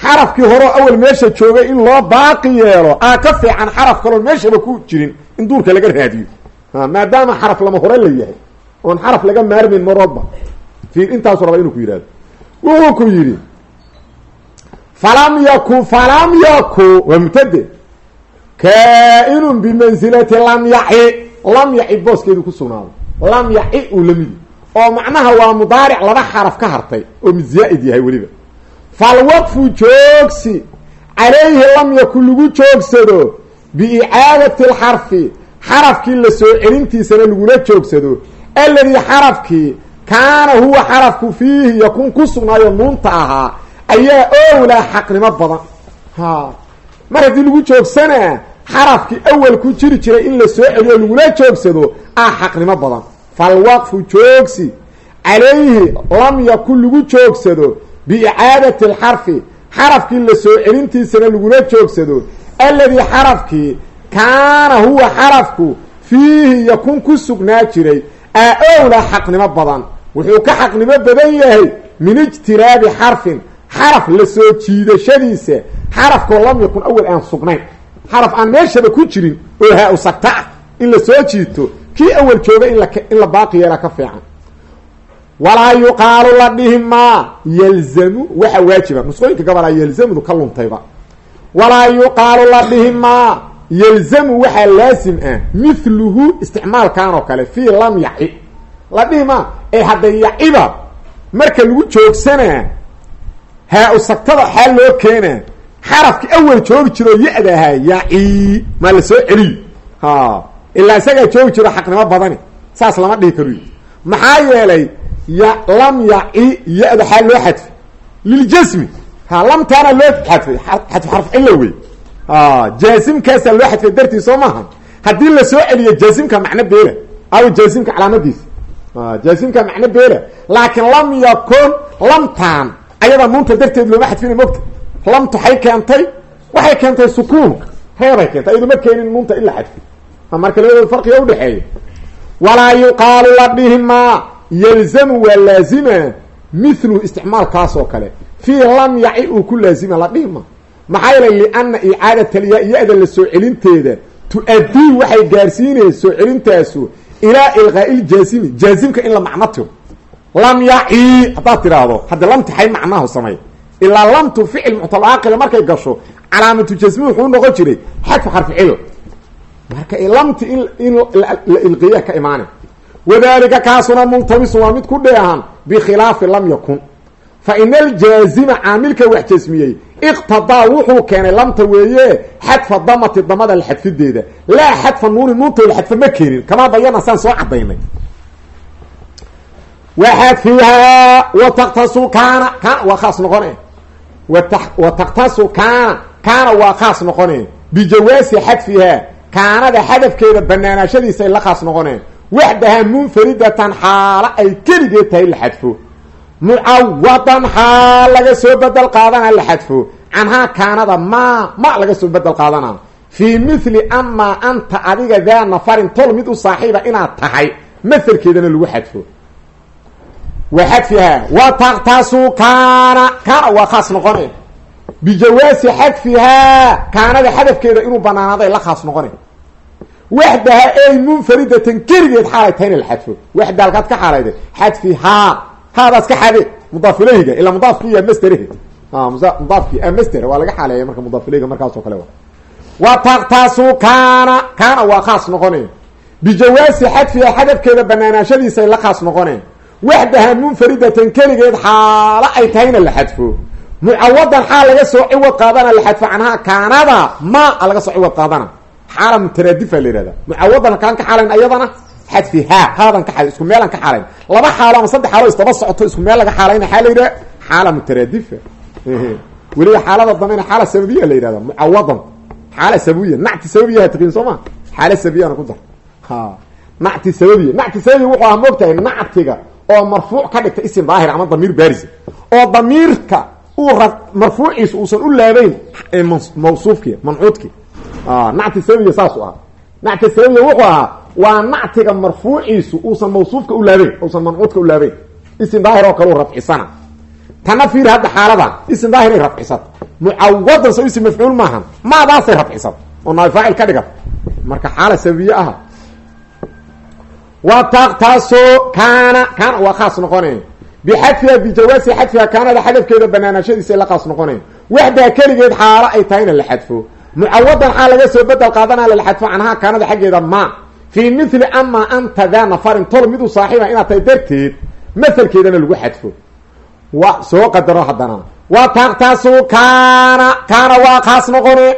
Xarafkii horeo awal meesha joogay in loo baaqi yeelo aa ka fiican xaraf kaloon meeshaba ku jirin in duurka laga raadiyo maadaama xaraf lama hore la yahay oon xaraf laga maarmin maroodba fiir intaasu raba inuu ku yidhahdo wuxuu ku yidhi falam yaku falam yaku waa mutade kaa-inun bimansilati lam yaci lam yaci booskeedu ku sugnaaday. Lam yaci uu la midi oo macnaha waa mudaaric laba xaraf ka hartay oo mid zaa-id yahay weliba. Falwaqfu joogsi calayhi lam yakun lagu joogsado biicaadati lxarfi xarafkii la soo celintiisana lagula joogsado alladii xarafkii kaana huwa xarafku fiihi yakun ku sugnaayo nuunta ahaa ayaa owlaa xaqnimo badan. Ha. Mar haddii lagu joogsanaa xarafkii awal ku jiri jiray in la soo celiyo lagula joogsado ah xaqnimo badan. Falwaqfu joogsi calayhi lam yakun lagu joogsado biicaadati alxarfi xarafkii la soo celintiisana lagula joogsado alladii xarafkii kaana huwa xarafku fiihi yakun ku sugnaa jiray aa owlaa xaqnimo badan. Wuxuu ka xaqnimo badan yahay min ijtiraabi xarfin xaraf la soo jiidashadiisa. Xarafkoo lam yakun awal aan sugnayn. Xaraf aan meeshaba ku jirin oo haa u sagta ah. In la soo jiito kii awal jooga in la baaqi yeelaa ka fiican. Walaa yuqaalu la dhihi maa yalzamu waxa waajiba. Nusqooyinka gabalaa yalzamudu ka luntayba. Walaa yuqaalu la dhihi maa yalzamu waxaa laasim ah mithluhu isticmaalkan oo kale fii lam yaci. La dhihi maa ee hadda yaciba marka lagu joogsanaa haa u sagtada xaal loo keenaa xarafki awal joogi jiroo ya-da ahaa yaci maa la soo celiyo ha ilaa isagaa joogi jiro xaqnimo badani saas lama dhihi karo maxaa yeelay ya lam yaci ya-da xaal loo xadfay liljasmi ha lamtaana loo xadfay xadf xarf cilla wey jaasimkaasaa loo xadfay dartii soo maaha haddii la soo celiyo jaasimka macno beela aw jaasimka calaamadiisa jaasimka macno beela. Laakiin lam yakun lamtaan ayada nuunta darteed looma xadfina mogta lamtu waxay keentay waxay keentay sukuunka reebay keentay ayadu ma keenin nuunta in la xadfay marka labadooda farqiga udhexeeya walaa yuqaalu la dhihi maa yalzamu waa laazima mithluhu isticmaalkaas oo kale. Fii lam yaci uu ku laazima la dhihi maxaa yeelay liana icaadata alya ya-da la soo celinteeda tu-addii waxay gaarsiinaysa soo celintaasu ilaa ilqaa'i ljaasimi jaasimka in la macno lam yaci haddaad tidhaahdo hadda lamti xay macnahu samay. Ilaa lamtu ficil muctalcaaqila markay gasho calaamatu jasmi wuxuu noqon jiray xadfu xarfi cil. Marka lamti in in la ilqiya ka imaanay wadalika kaasuna multamisu waa mid ku dheehan bikhilaafi lam yakun fa ina aljaazima caamilka wax jasmiyey. Iqtadaa wuxuu keenay lamta weeye xadfa damati damada la xadfideeda. Laa xadfa nuuni nuunta la xadfa ma keenin. Kamaa bayana saan soo cadaynay waxadfihaa wa taktasu kaana kaana waa khaas noqone. Wa taktasu kaana kaana waa khaas noqone. Bijawaasi xadfihaa kaanada xadafkeeda banaanaashadiisa ay la khaas noqoneen waxdahaa munfaridatan xaalo ay keligeed tahay la xadfo mucawadan xaal laga soo bedel qaadana la xadfo. Canhaa kaanada maa ma laga soo bedel qaadana. Fii mithli amaa anta adiga daa nafarin tol mid u saaxiiba inaad tahay maselkeedana lagu xadfo. Wa xadfihaa wa taktasu kaana kaana waa khaas noqone. Bijawaasi xadfihaa kaanada xadafkeeda inuu banaanaaday la khaas noqona waxdaha ey munfaridatan keligeed xaalay tahayna la xadfo. Waxda halkaad ka xaalayda xadfihaa haadaas ka xade mudaaf ilayhiga ilaa mudaafki iya masterhe mudaafki master waa laga xaaleeya marka mudaaf ilayhiga markaas oo kale wa wa taktasu kaana kaana waa khaas noqoneen bijawaasi xadfihaa xadafkeeda banaanaashadiisay la khaas noqoneen waxdaha munfaridatan keligeed xaalo ay tahayna la xadfo. Mucawadan xaal laga soo ciwad qaadana la xadfo canhaa kaanada ma a laga soo ciwad qaadana. Xaala mutaraadifa la ka xaalayn ayadana xadfi haa haadan ka isku meelan ka xaalayn. Laba xaalo ama saddex xaalo isdaba socoto isku meel laga xaalayna xaa la yidhaha xaala mutaraadifa. Weliba xaalada dambena xaala sababiya la yihahda mucawadan xaala sababiya nacti sababiyaha tiqiin soo ma? Xaala ku dar. Ha. Nacti sababiya nacti sababiya wuxuu aha moogtahay nactiga oo marfuuc ka dhigta isim daahir ama damiir baarisa oo damiirka uu marfuuciisa uusan u laabeyn mawsuufki mancuudki nacti sababiya saas u ahaa. Nacti sababiya wuxuu ahaa waa nactiga marfuuciisu uusan mawsuufka u laabeyn uusan mancuudka u laabeyn isim daahir oo kale u rafcisana tana fiir hadda xaaladan ism daahiray rafcisata mucawadan so ism mafcuul maahan maadaasay rafcisata oo naay faacil ka dhigat marka xaala sababiye aha. Wa taktaso kaana kaana waa khaas noqonay bixadfiha bijawaasi xadfiha kaanada xadafkeeda banaanaashadiisa la khaas noqonay waxdaa keligeed xaalo ay tahayna la xadfo. Mucawadan xaa laga soo bedel qaadana la xadfo canhaa kaanada xaggeeda ma fii mithli ama anta daa nafarin tol miduu saaxiiba inaad tahay darteed maselkeedana lagu xadfo. Wa soo qadaro haddana. Wa taktasu kaana kaana waa khaas noqone.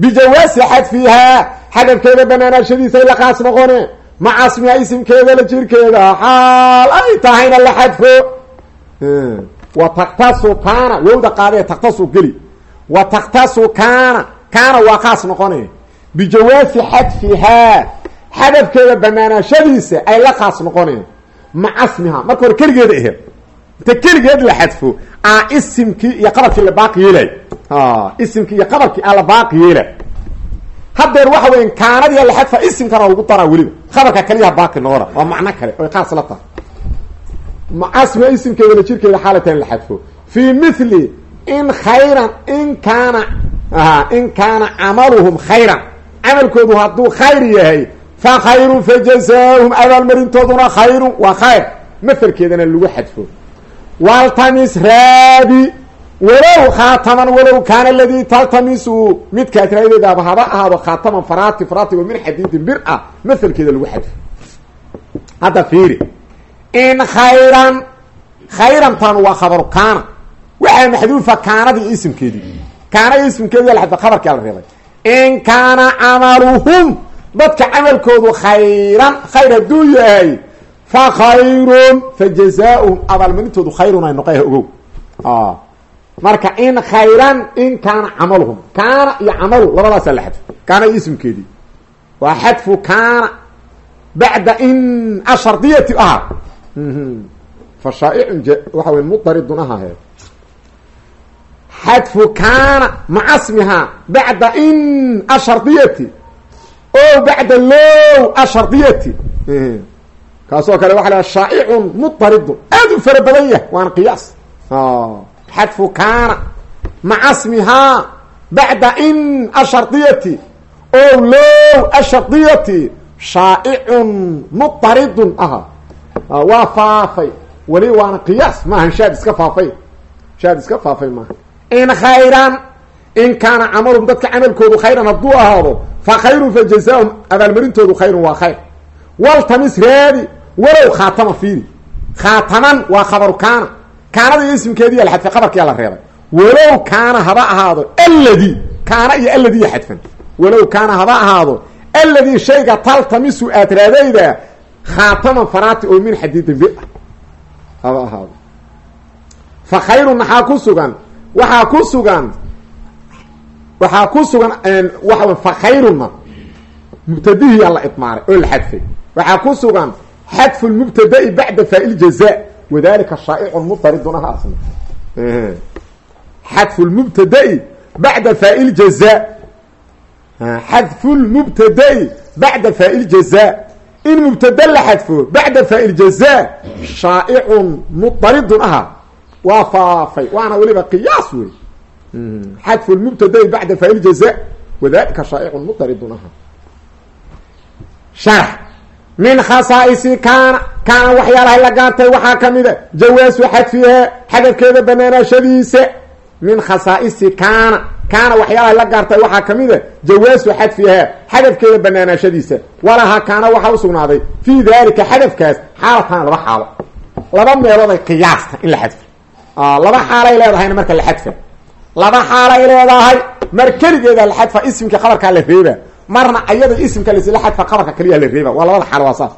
Bijawaasi xadfihaa xadafkeeda banaanaashadiisay la khaas noqone. Maca smiha isimkeeda la jirkeeda xaal ay tahayna la xadfo. Wa taktasu kaana wowda qaadee taktasu geli. Wa taktasu kaana kaana waa khaas noqone. Bijawaasi xadfihaa xadafkeeda banaanaashadiisa ay la khaas noqoneen. Maca smiha marka hore keligeeda aheed inta keligeed la xadfo. A isimkii iyo qabarkii la baaqi yeelay. Isimkii iyo qabarkii a la baaqi yeelay. Haddeer waxa weya kaanadiya la xadfa isimkana lagu daraa weliba. Khabarka kaliyaha baaqi noqona waa macno kale oy qaas la tahay. Maca smiha isimkeeda la jirkeeda xaalatan la xadfo. Fii mithli in khayran in kaana in kaana camaluhum khayran. Camalkoodu hadduu khayr yahay fa khayrun fa jazaahum abaalmarintooduna khayrun waa khayr maselkeedana lagu xadfo waltamis raabi walow khaataman walow kaana aladii taltamisu midkaad raadideedaaba haba ahaado khaataman farati faratigo min xadiidin bir ah maselkeeda lagu xadfo hadda fiiri in khayran khayrantan waa khabaru kaana waxaa maxduufa kaanadii isimkeedii kaana isimkeedi la xadfa khabarkia la reebay in kaana camaluhum dadka camalkoodu khayran khayr hadduu yahay fa khayrun fa jazaaؤhum abaalmarintoodu khayrun ay noqoy ogow. Marka in khayran in kaana camaluhum. Kaana iyo camalu labadaasa la xadfo. Kaana iyo ismkeedii waa xadfu kaana bacda in ashardiyati aha fa shaaicun waxa wey mudaridun ahahe xadfu kaana maca smiha bacda in ashardiyati o bacda low ashardiyati kaasoo kale waxa la shaa'icun mudaridun aad u fara badan yahay waana qiyaas. Xadfu kaana maca smihaa bacda in ashardiyati o low ashardiyati shaa'icun mudaridun aha. Waa faafay. Weli waana qiyaas maahan shaad iska faafay. Shaad iska faafay maaha in khayran in kaana camalhum dadka camalkoodu khayran hadduu ahaado fa khayrun fa jazaahum abaalmarintoodu khayrun waa khayr waltamis raadi walow khaatama fiiri khaataman waa khabaru kaana kaanada iyo ismkeediiya la xadfay qabarkiyaa la reebay walow kaana haba ahaado aladi kaana iyo aladiya xadfan walow kaana haba ahaado alladii shayga taltamisu aad raadayda khaataman faraati oo min xadiidin bir haba ahaado fa khayrun maxaa ku sugan waxaa ku sugan waxaa ku sugan waxa fa khayrunna mubtadihiyaa la idmaaray oo la xadfay. Waxaa ku sugan xadfu lmubtada'i bacda faail jaza wadalika shaa'icun mudaridun aha asna. Xadfu lmubtada'i bacda faail jaza xadfu lmubtada'i bacda faail in mubtada la xadfo bacda faail jaza shaa'icun mudaridun aha waa faafay waana weliba qiyaas wey xadfu lmubtada'i bacda faail jaza wadalika shaa'icun mudaridun aha sharx min khasaa'isi kaana kaana waxyaalahay la gaantay waxaa ka mida jawaasu xadfihaa xadafkeeda banaanaashadiisa min khasaa'isi kaana kaana waxyaalahay la gaartay waxaa ka mida jawaasu xadfihaa xadafkeeda banaanaashadiisa walahaa kaana waxaa usugnaaday fii daalika xadafkaas xaalatan laba xaalo laba meelooday qiyaasta in la xadfo laba xaalay leedahayna marka la xadfa laba xaalay leedahay mar keligeeda la xadfa isimka qabarkaa la reeba. Marna ayada isimka lasla xadfa qabarka kaliya la reeba. Waa labada xaalo waa saas.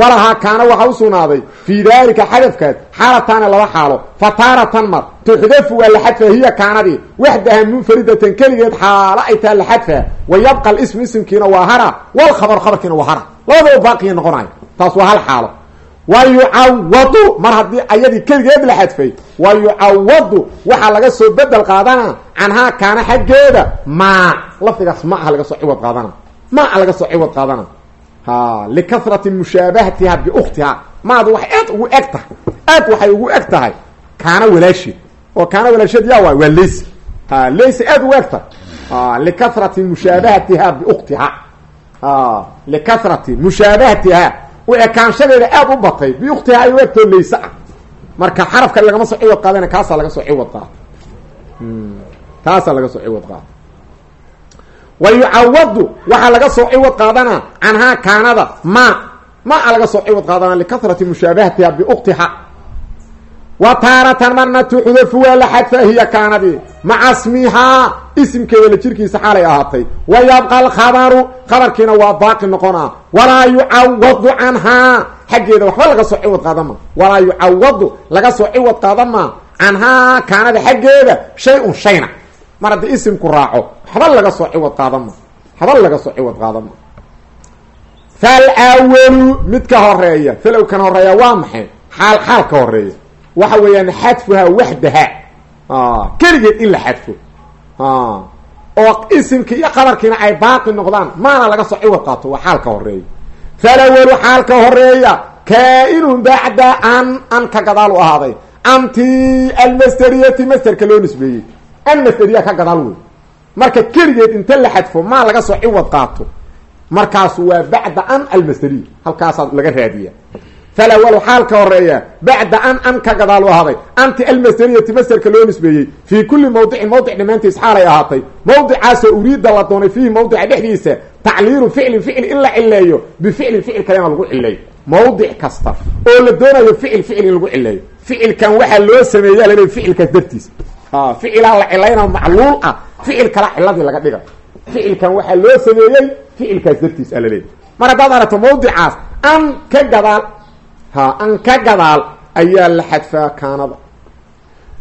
Walahaa kaana waxaa usugnaaday fii daalika xadafkaas xaalataani laba xaalo. Fa taaratan mar tuxdafu waa la xadfa hiya kaanadii. Waxdaha munfaridatan keligeed xaalo ay taha la xadfa. Wa yabqa ismu isimkiina waa hara walkhabaru khabarkiina waa hara. Labadaba baaqiya noqonayo taas waa hal xaalo wa yucawadu mar haddii ayadii keligeed la xadfay. wa yucawadu waxaa laga soo bedel qaadana canhaa kaana xaggeeda. Maa lafdigaas ma aha laga soo ciwad qaadana. Ma a laga soo ciwad qaadana. Ha likarati mushaabahatiha biukhtiha maadu waxay aad ugu eg tahay. Aad waxay ugu eg tahay. Kaana walaasheed oo kaana walaasheed yaa waay waa leysa ha leysa aada u egta likahrati mushaabahatiha biuktiha likahrati mushaabahatiha u ekaanshadeeda aada u batay. Biuktiha ay leyse ah marka xarafka lagama soo ciwad qaadana kaasaa laga soo ciwad qaata taasaa laga soo ciwad qaata wa yucawadu waxaa laga soo ciwad qaadana canhaa kaanada ma. Ma a laga soo ciwad qaadana likahrati mushaabahatiha biuktiha wa taaratan marna tuxdafu waa la xadfa hiya kaanadii maca smihaa isimkeeda la jirkiisa xaalay ahaatay. Wa yabqa alkhabaru khabarkiina waa baaqi noqonaa. Walaa yucawadu canhaa xaggeeda waxba laga soo ciwad qaadama walaa yucawadu laga soo ciwad qaadama canhaa kaanada xaggeeda shay-un shayna. Mar haddii isimku raaco waxba laga soo ciwad qaadama waxba laga soo ciwad qaadama falwalu mid ka horreeya falow kan horreeya waa maxay? Xaal xaal ka horreeya waxa weeyaan xadfuhaa waxdaha. Keligeed in la xadfo. Oo isimkii iyo qabarkiina ay baaqi noqdaan maana laga soo ciwad qaato waa xaal ka horreeya falawalu xaal ka horreeya kaa-inun bacda an an ka gadaal u ahaaday. Anti almasteriyati masterka loo nisbeeyey. An masteriya ka gadaal wey marka keligeed inta la xadfo maa laga soo ciwad qaato. Markaasu waa bacda an almasteriya halkaasaa laga raadiya falawal xaal ka horreeya bacda an an ka gadaal u ahaaday anti almasteriyati masterka loo nisbeeyey fii kulli mawdicin mawdic dhammaantiis xaalay ahaatay mawdicaasoo uriida la doonay fiihi mawdica dhexdiisa tacliilu ficlin ficil in la cileeyo bificlin ficil kalena lagu cileeyo mawdic kasta oo la doonayo ficil ficil in lagu cileeyo ficilkan waxaa loo sameeya laleey ficilkaas dartiis ficilaa la cilayna macluul ah ficil kala ciladii laga dhiga ficilkan waxaa loo sameeyey ficilkaas dartiis a laleeya mar haddaad aragto mawdicaas an ka gadaal ha an ka gadaal ayaa la xadfaa kaanada.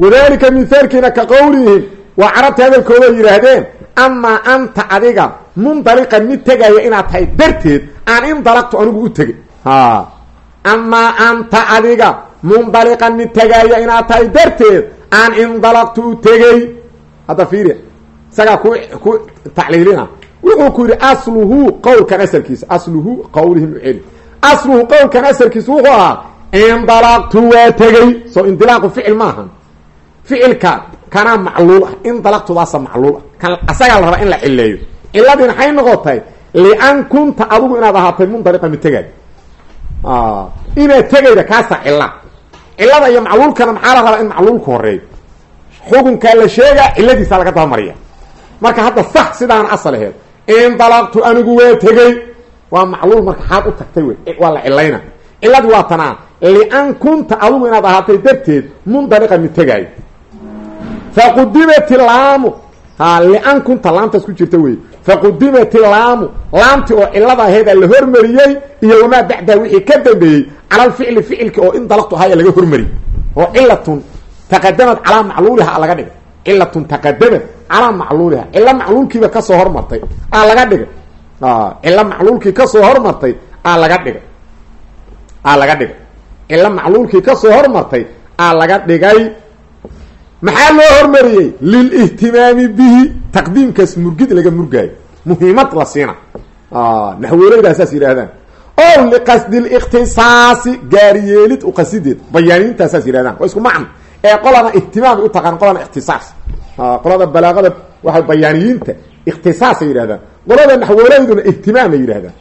Wadalika mithaalkiina ka qowlihim waa carabta hadalkooda yidhaahdeen amaa anta adiga mundaliqan mid tegaya inaad tahay darteed aan indalaqtu anigu u tegay ha. Amaa anta adiga mundaliqan mid tegaya inaad tahay darteed aan indalaqtu u tegey. Hadda fiiri isagaa ku ku tacliilina. Wuxuu ku yidhi asluhu qowlkan asalkiisa asluhu qawlihim uceli asluhu qowlkan asalkiisa wuxuu ahaa indalaqtu waa tegey. Soo indilaaqu ficil maaha ficilka kanaa macluul ah indalaqtudaasa macluul ah kan asagaa la rabaa in la cileeyo ciladii maxay noqotay lian kunta adigu inaad ahaatay mundaliqa mid tegaay inaad tegayda kaasa cila cilada iyo macluulkana maxaa la rabaa in macluulku horeeyo xukunkaa la sheegaa ciladiisa laga dabamariya marka hadda sax sidaana asal aheed indalaqtu anigu waa tegey waa macluul marka xaad u tagtay wey waa la cilayna. Ciladii waa tanaa lian kunta adigu inaad ahaatay darteed mundaliqa mid tegaayo faqudimat ilaamu ha lian kunta laamtaas ku jirta wey faqudimat ilaamu laamtii oo cilada aheeda la hormariyey iyo wamaa bacdaha wixii ka dambeeyey cala alficli ficilki oo indalaqtu ahaya laga hormariyey oo cilatun taqadamad calaa macluuliha laga dhigay. Cilatun taqadamad calaa macluuliha cilo macluulkiiba ka soo hormartay aa laga dhigay cilo macluulkii ka soo hormartay aa laga dhigay aa laga dhigay cilo macluulkii ka soo hormartay aa laga dhigay maxaa loo hormariyey lilihtimaami bihi taqdiimkaas murgid laga murgaayo muhiimad la siina naxwooleydaa saas yidhahdaan o liqasdi likhtisaasi gaariyeelid uqasideed bayaaniintaa saas yidhahdaan waa isku macno ee qolana ihtimaamay utaqaan qolana ikhtisaas qolada balaaqada waxay bayaaniyiinta ikhtisaasay yidhahdaan qolada naxwooleyduna ihtimaamay yidhahdaan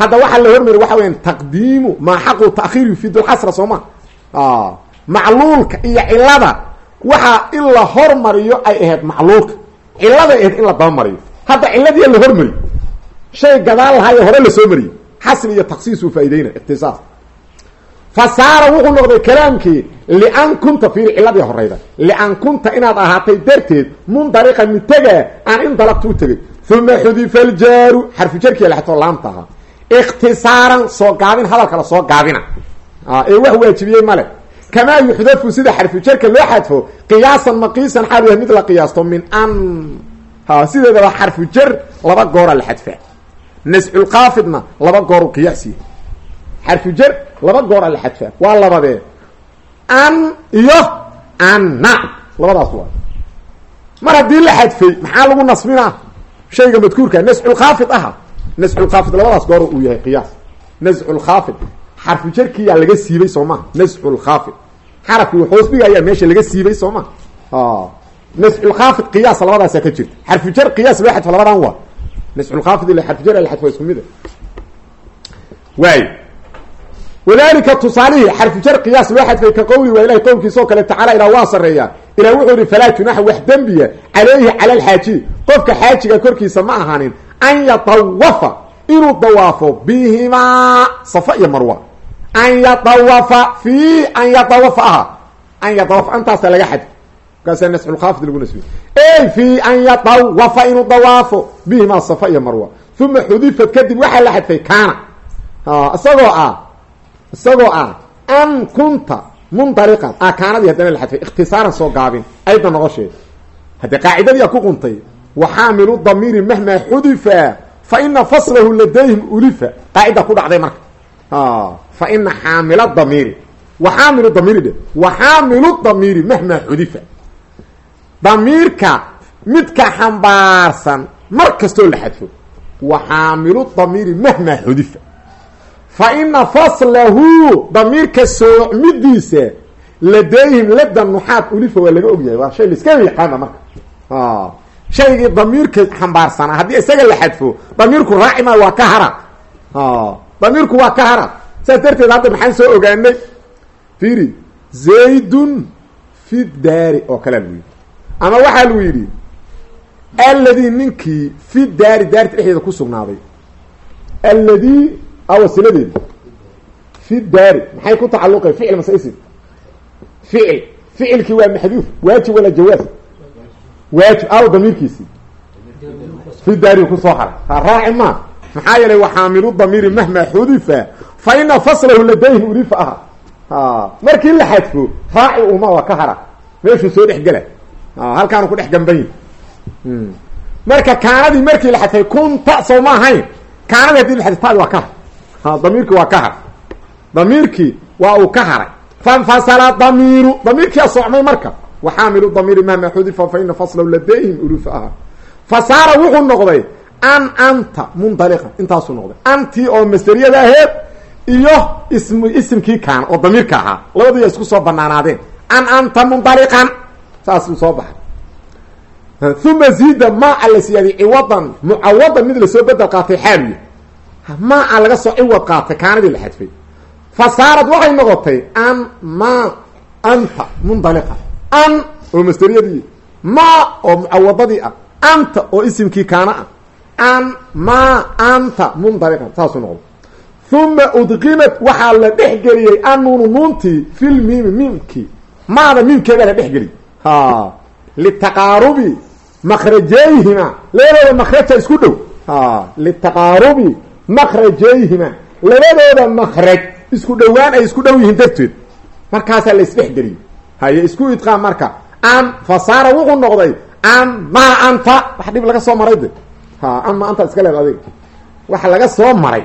hadda waxaa la hormariy waxa weya taqdiimu maa xaqu taakhiir yufiid lxasra soo ma macluulka iyo cilada waxaa in la hormariyo ay ahayd macluulka. Ciladay ahayd in la dabamariyo hadda ciladiia la hormariyo. Shay gadaal lahaayo hore la soo mariyey xasri iyo taksiisuu faaideyna ikhtisaas fa saara wuxuu noqday kalaamkii lian kunta fiiri ciladii horeyda lian kunta inaad ahaatay darteed mundaliqan mid tegaa aan indalaqtu u tegay uma xudifa aljaaru. Xarfu jarkiia laxtoo laamta ahaa ikhtisaaran soo gaabin hadalka la soo gaabina. Ee wax waajibiyey male kamaa yuxdafu sida xarfu jarka loo xadfo qiyaasan maqiisan xaal yahay mid la qiyaasto min an. Ha sideedaba xarfu jar laba goora la xadfaa. Nasculkaafidna laba gooru qiyaasiya xarfu jar laba goora la xadfaa. Waa labadee. An iyo anna labadaas waa. Mar haddii la xadfay maxaa lagu nasbinaa shayga madkuurka nasculkaafid aha. Nasculkaafid labadaas goor uu yahay qiyaas. Nasculkaafid xarfu jarkiyaa laga siibay soo maha nasculkaafid xarafkii hoos dhigayaa meesha laga siibay soo ma? Nasculkhaafid qiyaas labadaasaa ka jirta. Xarfujar qiyaas loo xadfo labadan waa. Nasculkhaafid ila xarfujar la xadfo isku mid a waay wadalika tusaalihii xarfujar qiyaas loo xadfay ka qowli waa ilahay qowlkiisa oo kale tacala ilaa waa sareeyaa ilah wuxuu yihi falaa junaxa wax dembiya caleyhi cala alxaaji. Qofka xaajiga korkiisa ma ahaanin an yatawafa inuu dawaafo bihimaa safa iyo marwa. An yatawafa fi an yatawafa aha. An yatawafa antaasa laga xadfo markaasaa nasculkhaafid lagu nasbiy ey fi an yatawafa inuu dawaafo bihimaa safa iyo marwa. Uma xudifat kadib waxaa la xadfay kaana. Isagoo ah isagoo ah an kunta mundariqan. A kaanadii haddana la xadfay ikhtisaaran soo gaabin ayda noqosheeda haddii qaacidadiia ku quntay waxaamilu damiiri mahmaa xudifa fa ina faslahu ladayhim ulifa. Qaacida ku dhacday marka. Fa ina xaamila damiiri. Waxaamilu damiiri dhe waxaamilu damiiri mahmaa xudifa. Damiirka midka xambaarsan mar kastoo la xadfo. Waxaamilu damiiri mahmaa xudifa fa ina faslahu damiirka soocmidiisa ladayhim lada nuxaad ulifa waa laga ogyahay. Waa shay laiska yaqaana marka. Shaygii damiirka xambaarsanaa haddii isaga la xadfo damiirku raaci maayo waa ka hara damiirku waa ka hara saas darteed hadda maxaan soo ogaanay. Fiiri zaydun fi daari oo kalea lagu yidhi. Ama waxaa lagu yidhi alladii ninkii fi daari daarta dhexdeeda ku sugnaaday awasiladeedi fi daari maxay ku tacaluqay ficil mase isim ficil ficilkii waa maxduuf waajib wala jawaaz waajib aw damiirkiisii fi daari ku soo haray ha raaci ma maxaa yeelay waxaamilu damiiri mahmaa xudifa fa ina faslahu ladayhi ulifa aha markii la xadfo raaci uma waa ka hara meeshuu soo dhex gela halkaanu ku dhex gambanyi marka kaanadii markii la xadfay kunta soo ma ahayn kaanadii haddii la waa ka damiirkii waa ka har damiirkii waa uu ka haray. Fanfasala damiiru. Damiirkiia socmay marka. Waxaamilu damiiri mahma xudifa fa ina faslahu ladayhim ulifa aha. Fa saara wuxuu noqday an anta mundaliqan. Intaasuu noqday. Antii oo masteriyada aheed iyo ism isimkii kaana oo damiirka ahaa. Labadiiya isku soo banaanaadeen an anta mundaliqan. Saasuu soo baxay. Uma ziida maa la siyaadiy ciwadan mucawadan mid la soo bedel qaatay xaaluya maa laga soo ciwad qaatay kaanadii la xadfay. Fa saarad waxay noqotay an ma anta mundaliqan an oo masteriyadii ma oo mucawadadii ah anta oo isimkii kaana ah an ma anta mundaliqan saasuu noqday. Uma udqimat waxaa la dhex geliyey annuunu nuuntii fil miimi miimkii maada miimkeedaa la dhex geliyey ha litaqaarubi makrajeyhima labadooda makraja isku dhow. Litaqaarubi makrajeyhima labadooda makraj isku dhowaan ay isku dhow yihiin darteed. Markaasaa la isdhex geliyey haye isku idqaam marka. An fasaara wuxuu noqday an ma anta. Wax dhib laga soo maray de. Ha an ma anta iska leed adiga. Waxa laga soo maray.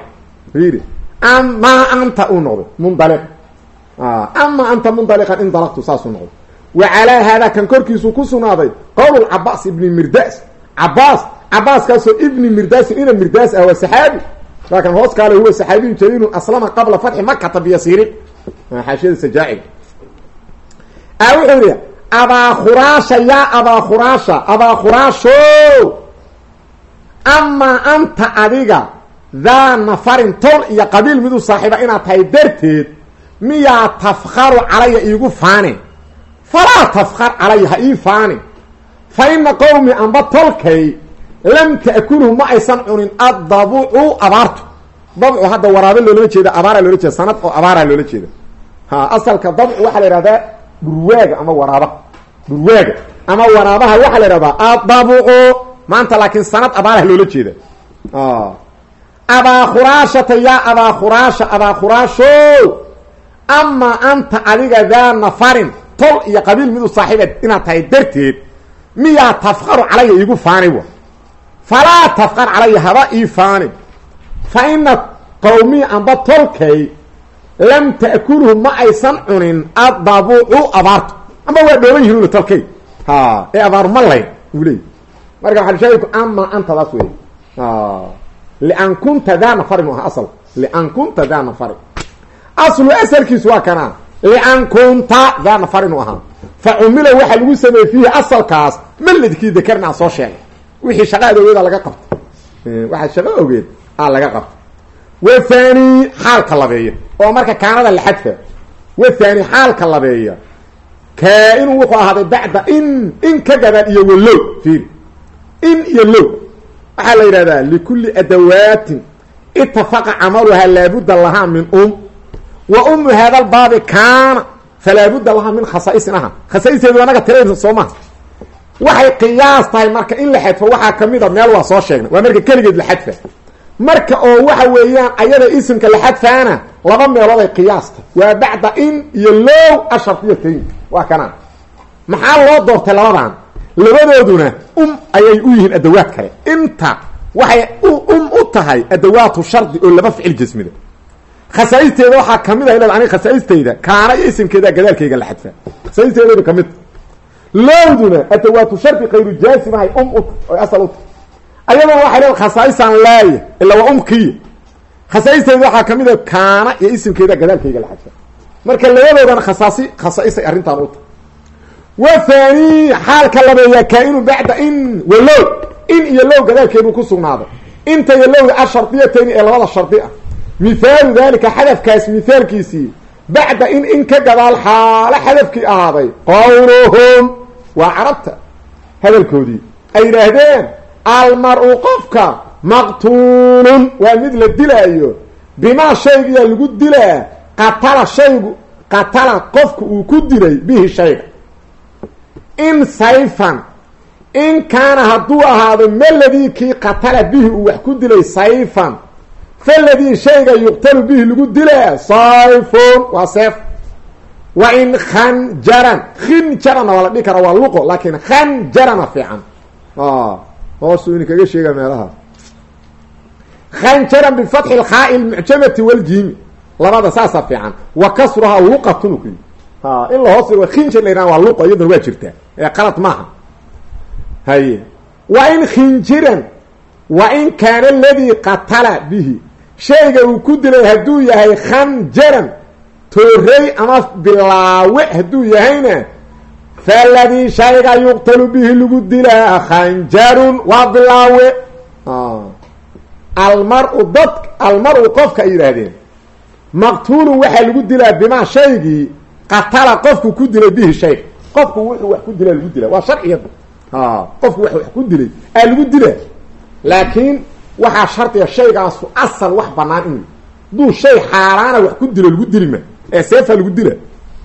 Fiiri. An ma anta uu noqday mundaliq. Ama anta mundaliqan indalaqtu saasuu noqday. Wa calaa haadaa kan korkiisuu ku sugnaaday qowl cabaas ibni mirdas cabaas cabaaskaasoo ibni mirdaasin ina mirdaas ah waa saxaabi laakin hoos kaale huwa saxaabiyun jaliilun aslama qabla fatxi makata biyasiirin. Xaashiyada sajaacig a wuxuu yihi abaa khuraasha yaa abaa khuraasha abaa khuraasho! Amaa anta adiga daa nafarin tol iyo qabiil miduu saaxiiba inaad tahay darteed miyaa tafkaru calaya iigu faane? Falaa tafkar calaya ha ii faane. Fa ina qowmi amba tolkay lam ta'kulhu ma aysan cunin addabucu abaartu. Dabcu hadda waraabe loolama jeeda abaaraa loola jeeda sanad oo abaaraa loola jeeda. Ha asalka dabcu waxaa la yihahdaa dhurwaaga ama waraabaha dhurwaaga ama waraabaha waxaa la yihahdaa addabucu maanta laakiin sanad abaarah loola jeeda. Abaa khuraashata yaa abaa khuraasha abaa khuraasho amaa anta adiga daa nafarin tol iyo qabiil midu saaxiibeed inaad tahay darteed miyaa tafkaru calaya iigu faani falaa tafkar calaya haba ii faani fa ina qowmii amba tolkay lam ta'kulhu ma aysan cunin addabucu abaartu amba waa dhooban yihiin ula tolkay ha ee abaaru ma layn uu leey marka waxaashaaiku amaa antadaas wey lian kunta daa nafarin u aha asal lian kunta daa nafarin aslu asalkiisu waa kanaa lian kunta daana far inuu ahaa fa cumila waxaa lagu sameeyey fiihi asalkaas maladkii dakarna soo sheegay wixii shaqaad ogeeda laga qabto. Waxaa shaqo ogeed aa laga qabto. Wathani xaalka labeeya. Oo marka kaanada la xadfa wathani xaalka labeeya. Kaa-inu wuxuu ahaaday bacda in in ka gadaan iyo walow fiiri in iyo low. Waxaa la yidhahdaa likulli adawaatin itafaqa camaluhaa laabudda lahaa min um. Wa umu hada lbaabi kaana falaabudda lahaa min khasaa'isin aha. Khasaa'isteedu anaga tiraysa soo maha waxay qiyaas tahay marka in la xadfo waxaa ka mid a meel waa soo sheegnay. Waa marka keligeed la xadfa marka oo waxa weeyaan ayada isimka la xadfaana laba meelood ay qiyaasta waa bacda in iyo low ashartiyatayn waa kanaa maxaa loo doortay labadan? Labadooduna um ayay u yihiin adawaad kale. Inta waxay um u tahay adawaatu shardi oo laba ficil jasmida khasaa'isteeda waxaa ka mid ah inaad aniga khasaa'istayda kaana iyo isimkeeda gadaalkayga la xadfaa khasaa'isteedayba ka mid lowduna adawaatu shardi kayru jaasimahay um u oy asal u tahay ayaduna waxay leeda khasaaisaan laaya ila waa umkiya khasaa'isteeda waxaa ka mid a kaana iyo isimkeeda gadaalkayga la xadfaa marka labadoodana khasaasi khasaa'isay arrintaan u tahay. Wathani xaalka labeeyaa kaa-inu bacda in walow in iyo low gadaalkeedu ku sugnaaday inta iyo lowda ashardiyatayni ee labada shardi ah. Mithaalu dalika xadafkaas mithaalkiisii bacda in in ka gadaal xaalo xadafkii ahaaday qowluhum waa carabta hadalkoodii. Ay yidhaahdeen almar-u qofka maqtuulun. Waa mid la dilaayo. Bimaa shaygiyaa lagu dilaa? Qatala shaygu qatala qofka uu ku dilay bihi shayga. In sayfan in kaana hadduu ahaado meladii kii qatala bihi uu wax ku dilay sayfan faladii shayga yuqtalu bihi lagu dilaa? Sayfun waa seef wa in khanjaran khinjarana waa la dhihi karaa waa luqo laakiin khanjarana fiican hoosuu ini kaga sheega meelaha khanjaran bifatxi lkhaai lmucjamati waljimi labada saasaa fiican wa kasruhaa luqatun ku in la hoos dhigo khinjar la yidhaha waa luqo iyaduna waa jirtaa ee qalad maaha haye wa in khinjiran wa in kaana aladii qatala bihi shayga uu ku dilay hadduu yahay khanjaran toorey ama bilaawe hadduu yahayna faladii shayga yuqtalu bihi lagu dilaa khanjarun waa bilaawe. Almar-u dad almar-u qofka ay yidhaahdeen maqtuulun waxaa lagu dilaa bimaa shaygii qatala qofku ku dilay bihi shayga qofku wuxuu wax ku dilaa lagu dilaa waa sharciyada qofku wax wax ku dilay aa lagu dilaa laakiin waxaa shardiga shaygaasu asal wax banaan in shay xaaraana wax ku dilo lagu dili ee seefa lagu dila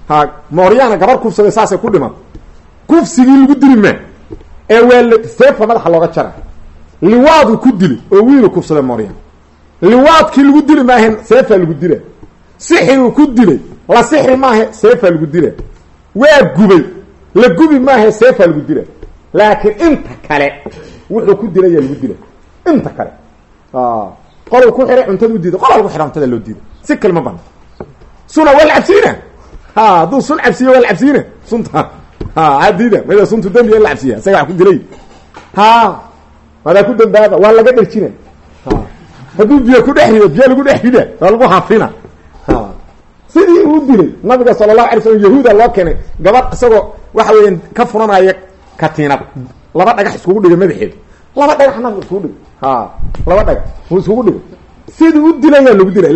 ha mooryaana gabar kufsaday saasay ku dhiman. Kufsigii lagu dili ma. Ee waa seefa madaxa looga jara liwaadu ku dili oo wiilu kufsaday mooryaan liwaadkii lagu dili maahe seefa lagu dila sixiruu ku dilay la sixri maahe seefa lagu dila waa gubay la gubi maahe seefa lagu dila laakiin inta kale wuxuu ku dilaya lagu dila inta kale. Qoluu ku xihay cuntada u diiday qolaa lagu xidha cuntada loo diiday si kale ma bana suna waa la cabsiina ha hadduu sun cabsiyo waa la cabsiina sunta ha adiida mada suntu dembiga in la cabsiya isaga wax ku dilay ha wadaa ku dambaaba waa laga dherjina ha hadduu biyo ku dhex rido biyo lagu dhex rida waa lagu hafina ha sidii uu dilay nabiga sala allahu alay slam yahuuda loo keenay gabadh isagoo waxa weeyaan ka furanaya katiinad laba dhagax iskugu dhigay madaxeeda laba dhagax nabiga iskugu dhigay ha laba dhagax uu iskugu dhigay sidii u dilayaa lagu dilay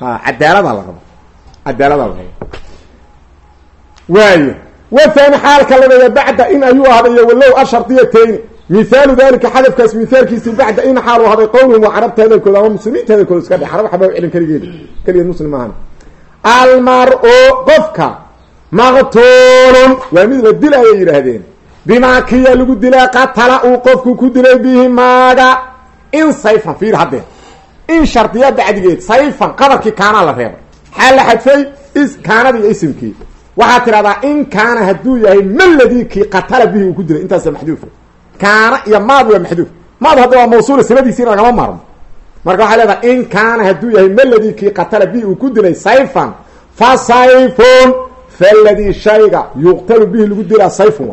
ha cadaalada la rabaa. Cadaalada la rabaa. Waayo wathani xaalka labeeya bacda in ayuu ahday iyo walow ashardiyatayni mihaalu dalika xadafkaas mihaalkiisii bacda in xaal u ahday qowluhum waa carabta hadalkooda ama muslimiinta hadalkooda iska dhe carab xaba celin keligeeda keligeed muslim almar-o qofka maqtuulun waa mid la dilaayay yidhaahdeen. Bimaa kiya lagu dilaa qatala uu qofku ku dilay bihi maaga? In sayfan fiir haddee in shardiya bacdigeed sayfan qadarkii kaanaa la reebay. Xaa la xadfay? Kaanada iyo isimkii. Waxaad tidhahdaa in kaana hadduu yahay maladii kii qatala bihi uu ku dilay intaasa maxduufa kaana iyo maad waa maxduuf. Maad hadda waa mawsuula siladiisiina lagama maarmo marka waxay leedahay in kaana hadduu yahay maladii kii ku dilay sayfan fa sayfun faladii shayga yuqtalu bihi lagu dilaa sayfun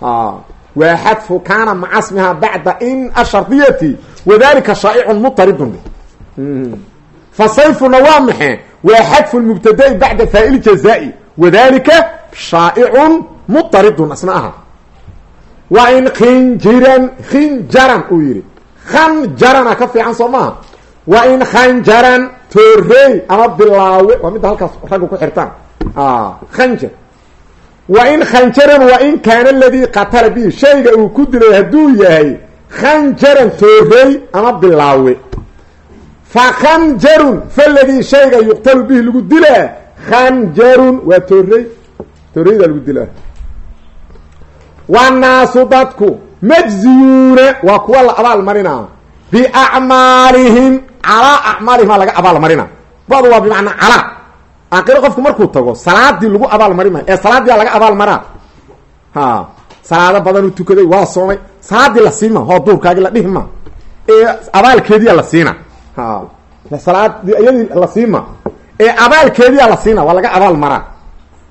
waa. Waa xadfu kaana maca smiha bacda in ashardiyati wadalika shaa'icun mutaridun fa sayfuna waa maxee waa xadfu lmubtada'i bacda faa'il jazaa'i wadalika shaa'icun mutaridun asna aha waa in khinjiran khinjaran uu yidhi khanjarana ka fiican soo maaha waa in khanjaran toorey ama bilaawe waa midda halkaas ragga ku xirtaan khanjar wa in khanjaran wa in kaana aladii qatala bihi shayga uu ku dilay hadduu yahay khanjaran toorey ama bilaawe fa khanjarun faladii shayga yuqtalu bihi lagu dilaa khanjarun waa toorey tooreydaa lagu dilaa wanaasu dadku majziyuuna waa kuwa la abaal marinaa biacmaalihim calaa acmaalihim aa laga abaal marina badu waa bimacnaa calaa aakhiro qofku markuu tago salaadii lagu abaal mari maayo ee salaaddiia laga abaal maraa ha salaado badanuu tukaday waa soomay salaadii la siima hoo duurkaagi la dhihi ma ee abaalkeediya la siina iyadii la siima. Ee abaalkeediya la siina waa laga abaal maraa.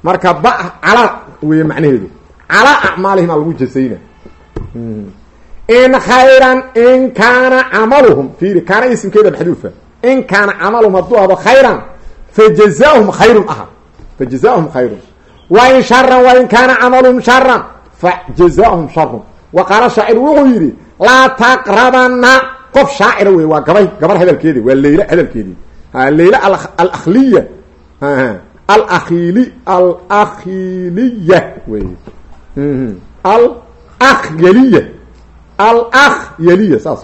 Marka ba calaa weeye macnaheedu. Calaa acmaalihim aa lagu jasayna. In khayran in kaana camaluhum fiiri kaana isimkeeda maxduufa. In kaana camaluhum hadduu ahdo khayran fa jazaahum khayrun aha. Fa jazaahum khayrun. Wa in sharan wa in kaana camaluhum sharan fa jazaahum sharun wa qaala shaacir wuxuu yidhi laa qof shaacira wey waa gabay gabar hadalkeedi waa leyla hadalkeedii leyla alakliya alakili alakhiliya. Wey alakhyaliya alakhyaliya saas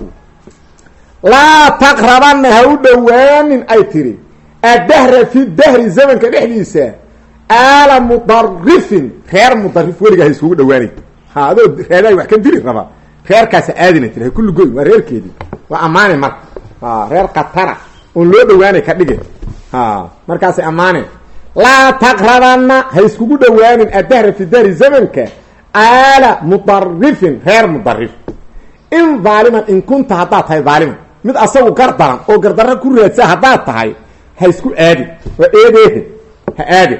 laa taqrabana ha u dhowaanin ay tiri. Addahra fi dahri zamanka dhexdiisa aala mudarifin reer mudarif weligaa ha iskugu dhawaanay ha adoo wax kan dili raba reerkaasa aadina tiri ha kulli goy waa reerkeedii waa ammaane marka reer katara oon loo dhawaanay ka dhige ha markaasay ammaaneen laa taqrabana ha iskugu dhowaanin addahra fi dahri zamanka aala mudarifin reer mudarif in daaliman in kunta haddaad tahay daaliman mid asagu gardaran oo gardarra ku raadsa haddaad tahay ha isku aadin waa eedeehe ha aadin.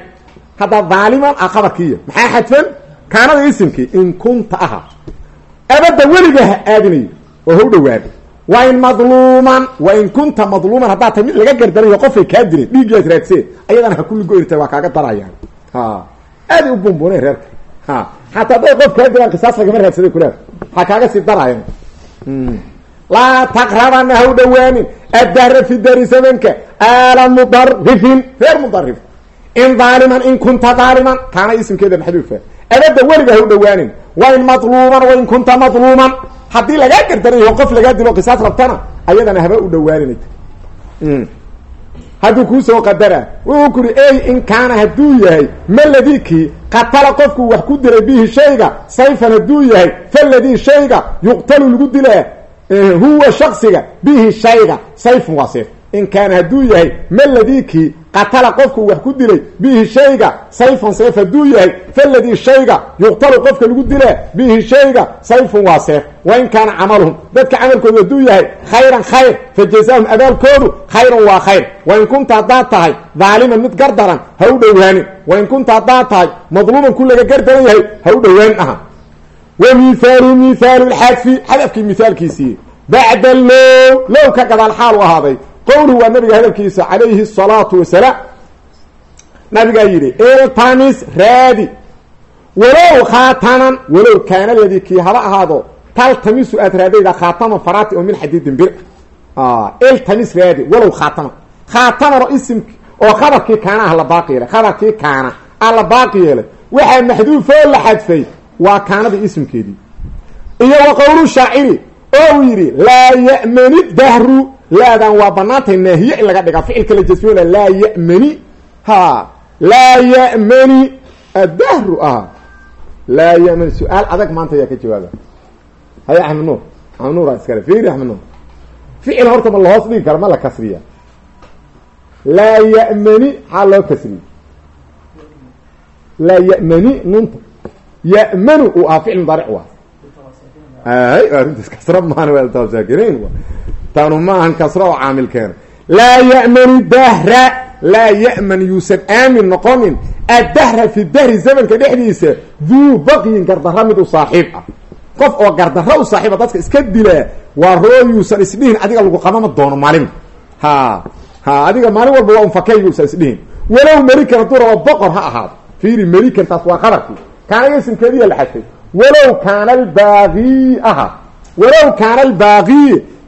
Hadda daaliman a qabarkiiya maxaa xadfan? Kaanada isimkii in kunta aha abadda weliga ha aadinayo oo ha u dhawaado wa in madluuman wa in kunta madluuman haddaad tahay mid laga gardarayo qofay kaa dileen dhiiggiaad raadsee ayadana ha kulli goyrta waa kaaga darayaan. Aaday u buunbuuneen reerka. Xataa hadday qof kaa dilaan qisaas lagama raadsaday kulaaf ha kaaga sii daraayan laa taqrabana ha u dhawaanin. Addahra fi dari zamanka aala mudarifin reer mudarif in daaliman in kunta daaliman kaana isimkeeda maxduufa abadda weliga ha u dhawaanin. Wa in madluuman wa in kunta madluuman. Haddii lagaa gardarayo qof lagaa dilo qisaas rabtana ayadana haba u dhawaanin. Hadduu kuusoo qadara wuxuu kuri ey in kaana hadduu yahay maladikii qatala qofku wax ku dilay bihi shayga sayfan hadduu yahay faladii shayga yuqtalu lagu dilaa huwa shaksiga bihi shayga. Sayfun waa seef. In kaana hadduu yahay maladikii qatala qofku wax ku dilay bihi shayga sayfan sayf hadduu yahay faladii shayga yuqtalu qofka lagu dilaa bihi shayga sayfun waa seef wa in kaana camaluhum dadka camalkoodu hadduu yahay khayran khayr fa jazaahum abaalkoodu khayran waa khayr wa in kunta haddaad tahay daaliman mid gardaran ha u dhowaanin wa in kunta haddaad tahay madluuman ku laga gardaran yahay ha u dhowaanin aha wa mihaalu mihaalu lxadfi xadafkii low low ka gadaal xaal u ahaaday qowluhu waa nabiga hadalkiisa calayhi الsalaatu wasalaam. Nabigaa yidhi iltamis raadi. Walow khaataman walow kaana ladii kii haba ahaado taltamisu aad raadayda khaataman farati oo min xadiidin bir. Iltamis raadi walow khaataman khaataman oo isim oo khabarkii kaana ah la baaqi yeelay khabarkii kaana ah la baaqi yeelay. Waxaa maxduufoo la xadfay waa kaanadii isimkeedii. Iyo wa qowlu shaaciri oo uu yidhi laa ya'mani dahru laadan waa banaantay naahiye in laga dhigaa ficilka la jasmiyona laa ya'mani. Ha laa ya'mani adahru ah. Laa ya'mani su'aal adag maanta ayaa ka jawaaba. Haya axmed nuur axmed nuura iskale. Fiiri axmed nuur. Ficil horta ma lahoos dhigi kara ma la kasriya. Laa ya'mani maxaa loo kasriye laa ya'mani nunta. Ya'manu uu ahaa ficil ay arrintaas kasra maana waa saakiriin taanu maahan kasra oo caamil keena laa ya'manu dahra laa ya'man yuusan aamin noqonin addahra fi dahri zamanka dhexdiisa duu baqyin gardarra mid u saaxiib ah. Qof oo gardarra u saaxiiba dadka iska dilaa waa roo yuusan isdhihin adiga lagu qabama doono maalin. Ha ha adiga maalin walba waa un fakaygusa isdhihin. Walow melikan hadduu rabo boqor ha ahaado. Fiiri melikan taas waa qadarkii kaana isimkeediya la xadfay. Walow kaana albaaqi aha. Walow kaana albaaqi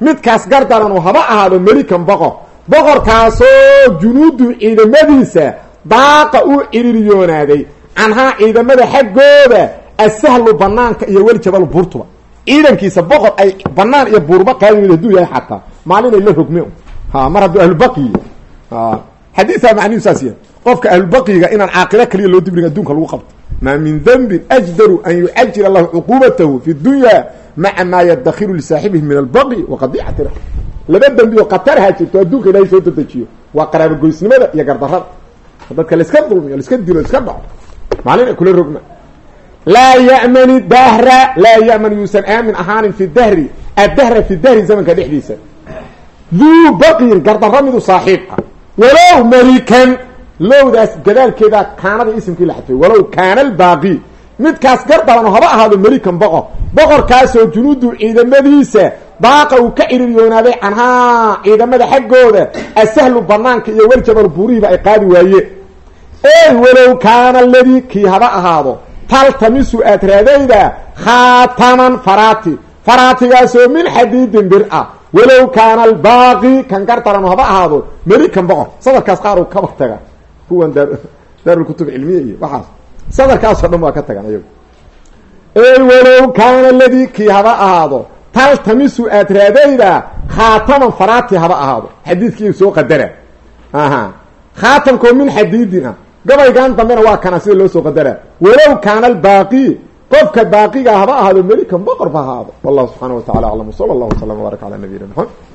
midkaas gardaranu haba ahaado melikan boqor. Boqorkaasoo junuudu ciidamadiisa daaqa uu ciriiriyoonaaday canhaa ciidamada xaggooda asahlu banaanka iyo weljabal buurtuba ciidankiisa boqor ay banaan iyo buurba qaadi haduu yahay xataa. Maalinay la rogme ha mar hadduu ahlubaqyiy xadiiaa macnihu saas yahay. Qofka ahlubaqyiga inaan caaqilo kaliya loo dibrin adduunka lagu qabto maa min dembin ajdaru an yucajila lahu cuquubatahu fi dunya maca maa yadakhilu lisaaxibihi min albaqyi waqadicati ra laba dembi oo khatarha jirto adduunka ilahay soo dedejiyo waa qaraabogoysnimada iyo gardarada dadka laiska dulmiyo laiska dilo iska dhaco maalin ay kula rogma laa ya'mani dahra laa ya'man yuusan aamin ahaanin fi dahri addahra fi dahri zamanka dhexdiisa duu baqyin gardarra midu saaxiib ah walow melikan lowdaas gadaalkeeda kaanada isimkii la xadfay. Walow kaana albaaqi. Midkaas gardarano haba ahaado melikan boqor boqorkaasoo junuudu ciidamadiisa daaqa uu ka ciriiryoonaaday canhaa ciidamada xaggooda. Asahlu banaanka iyo weljabal buurihiiba ay qaadi waayeen ey walow kaana ladii kii haba ahaado. Taltamisu aad raadayda khaataman faraati. Faraatigaasoo min xadiidin bir ah walow kaana albaaqi kan gardarano haba ahaado melikan boqor. Sadarkaas qaar uu kaba taga kuwan daa daarulkutub cilmiya iyo waxaas. Sadarkaasoo dhan waa ka tagan ayagu. Walow kaana ladii kii haba ahaado taltamisu aad raadayda khaataman faraati haba ahaado. Xadiidkii soo qadara. Aha. Khaatamkoo min xadiidin ah gabaygan dambena waa kana sida loo soo qadara. Walow kaana albaaqi qofka baaqiga haba ahaado melikan boqor ba ahaado. Wallahu subxaana wa tacala aclam sala allahu wasalam wbaaraka cala nabiyina maxamed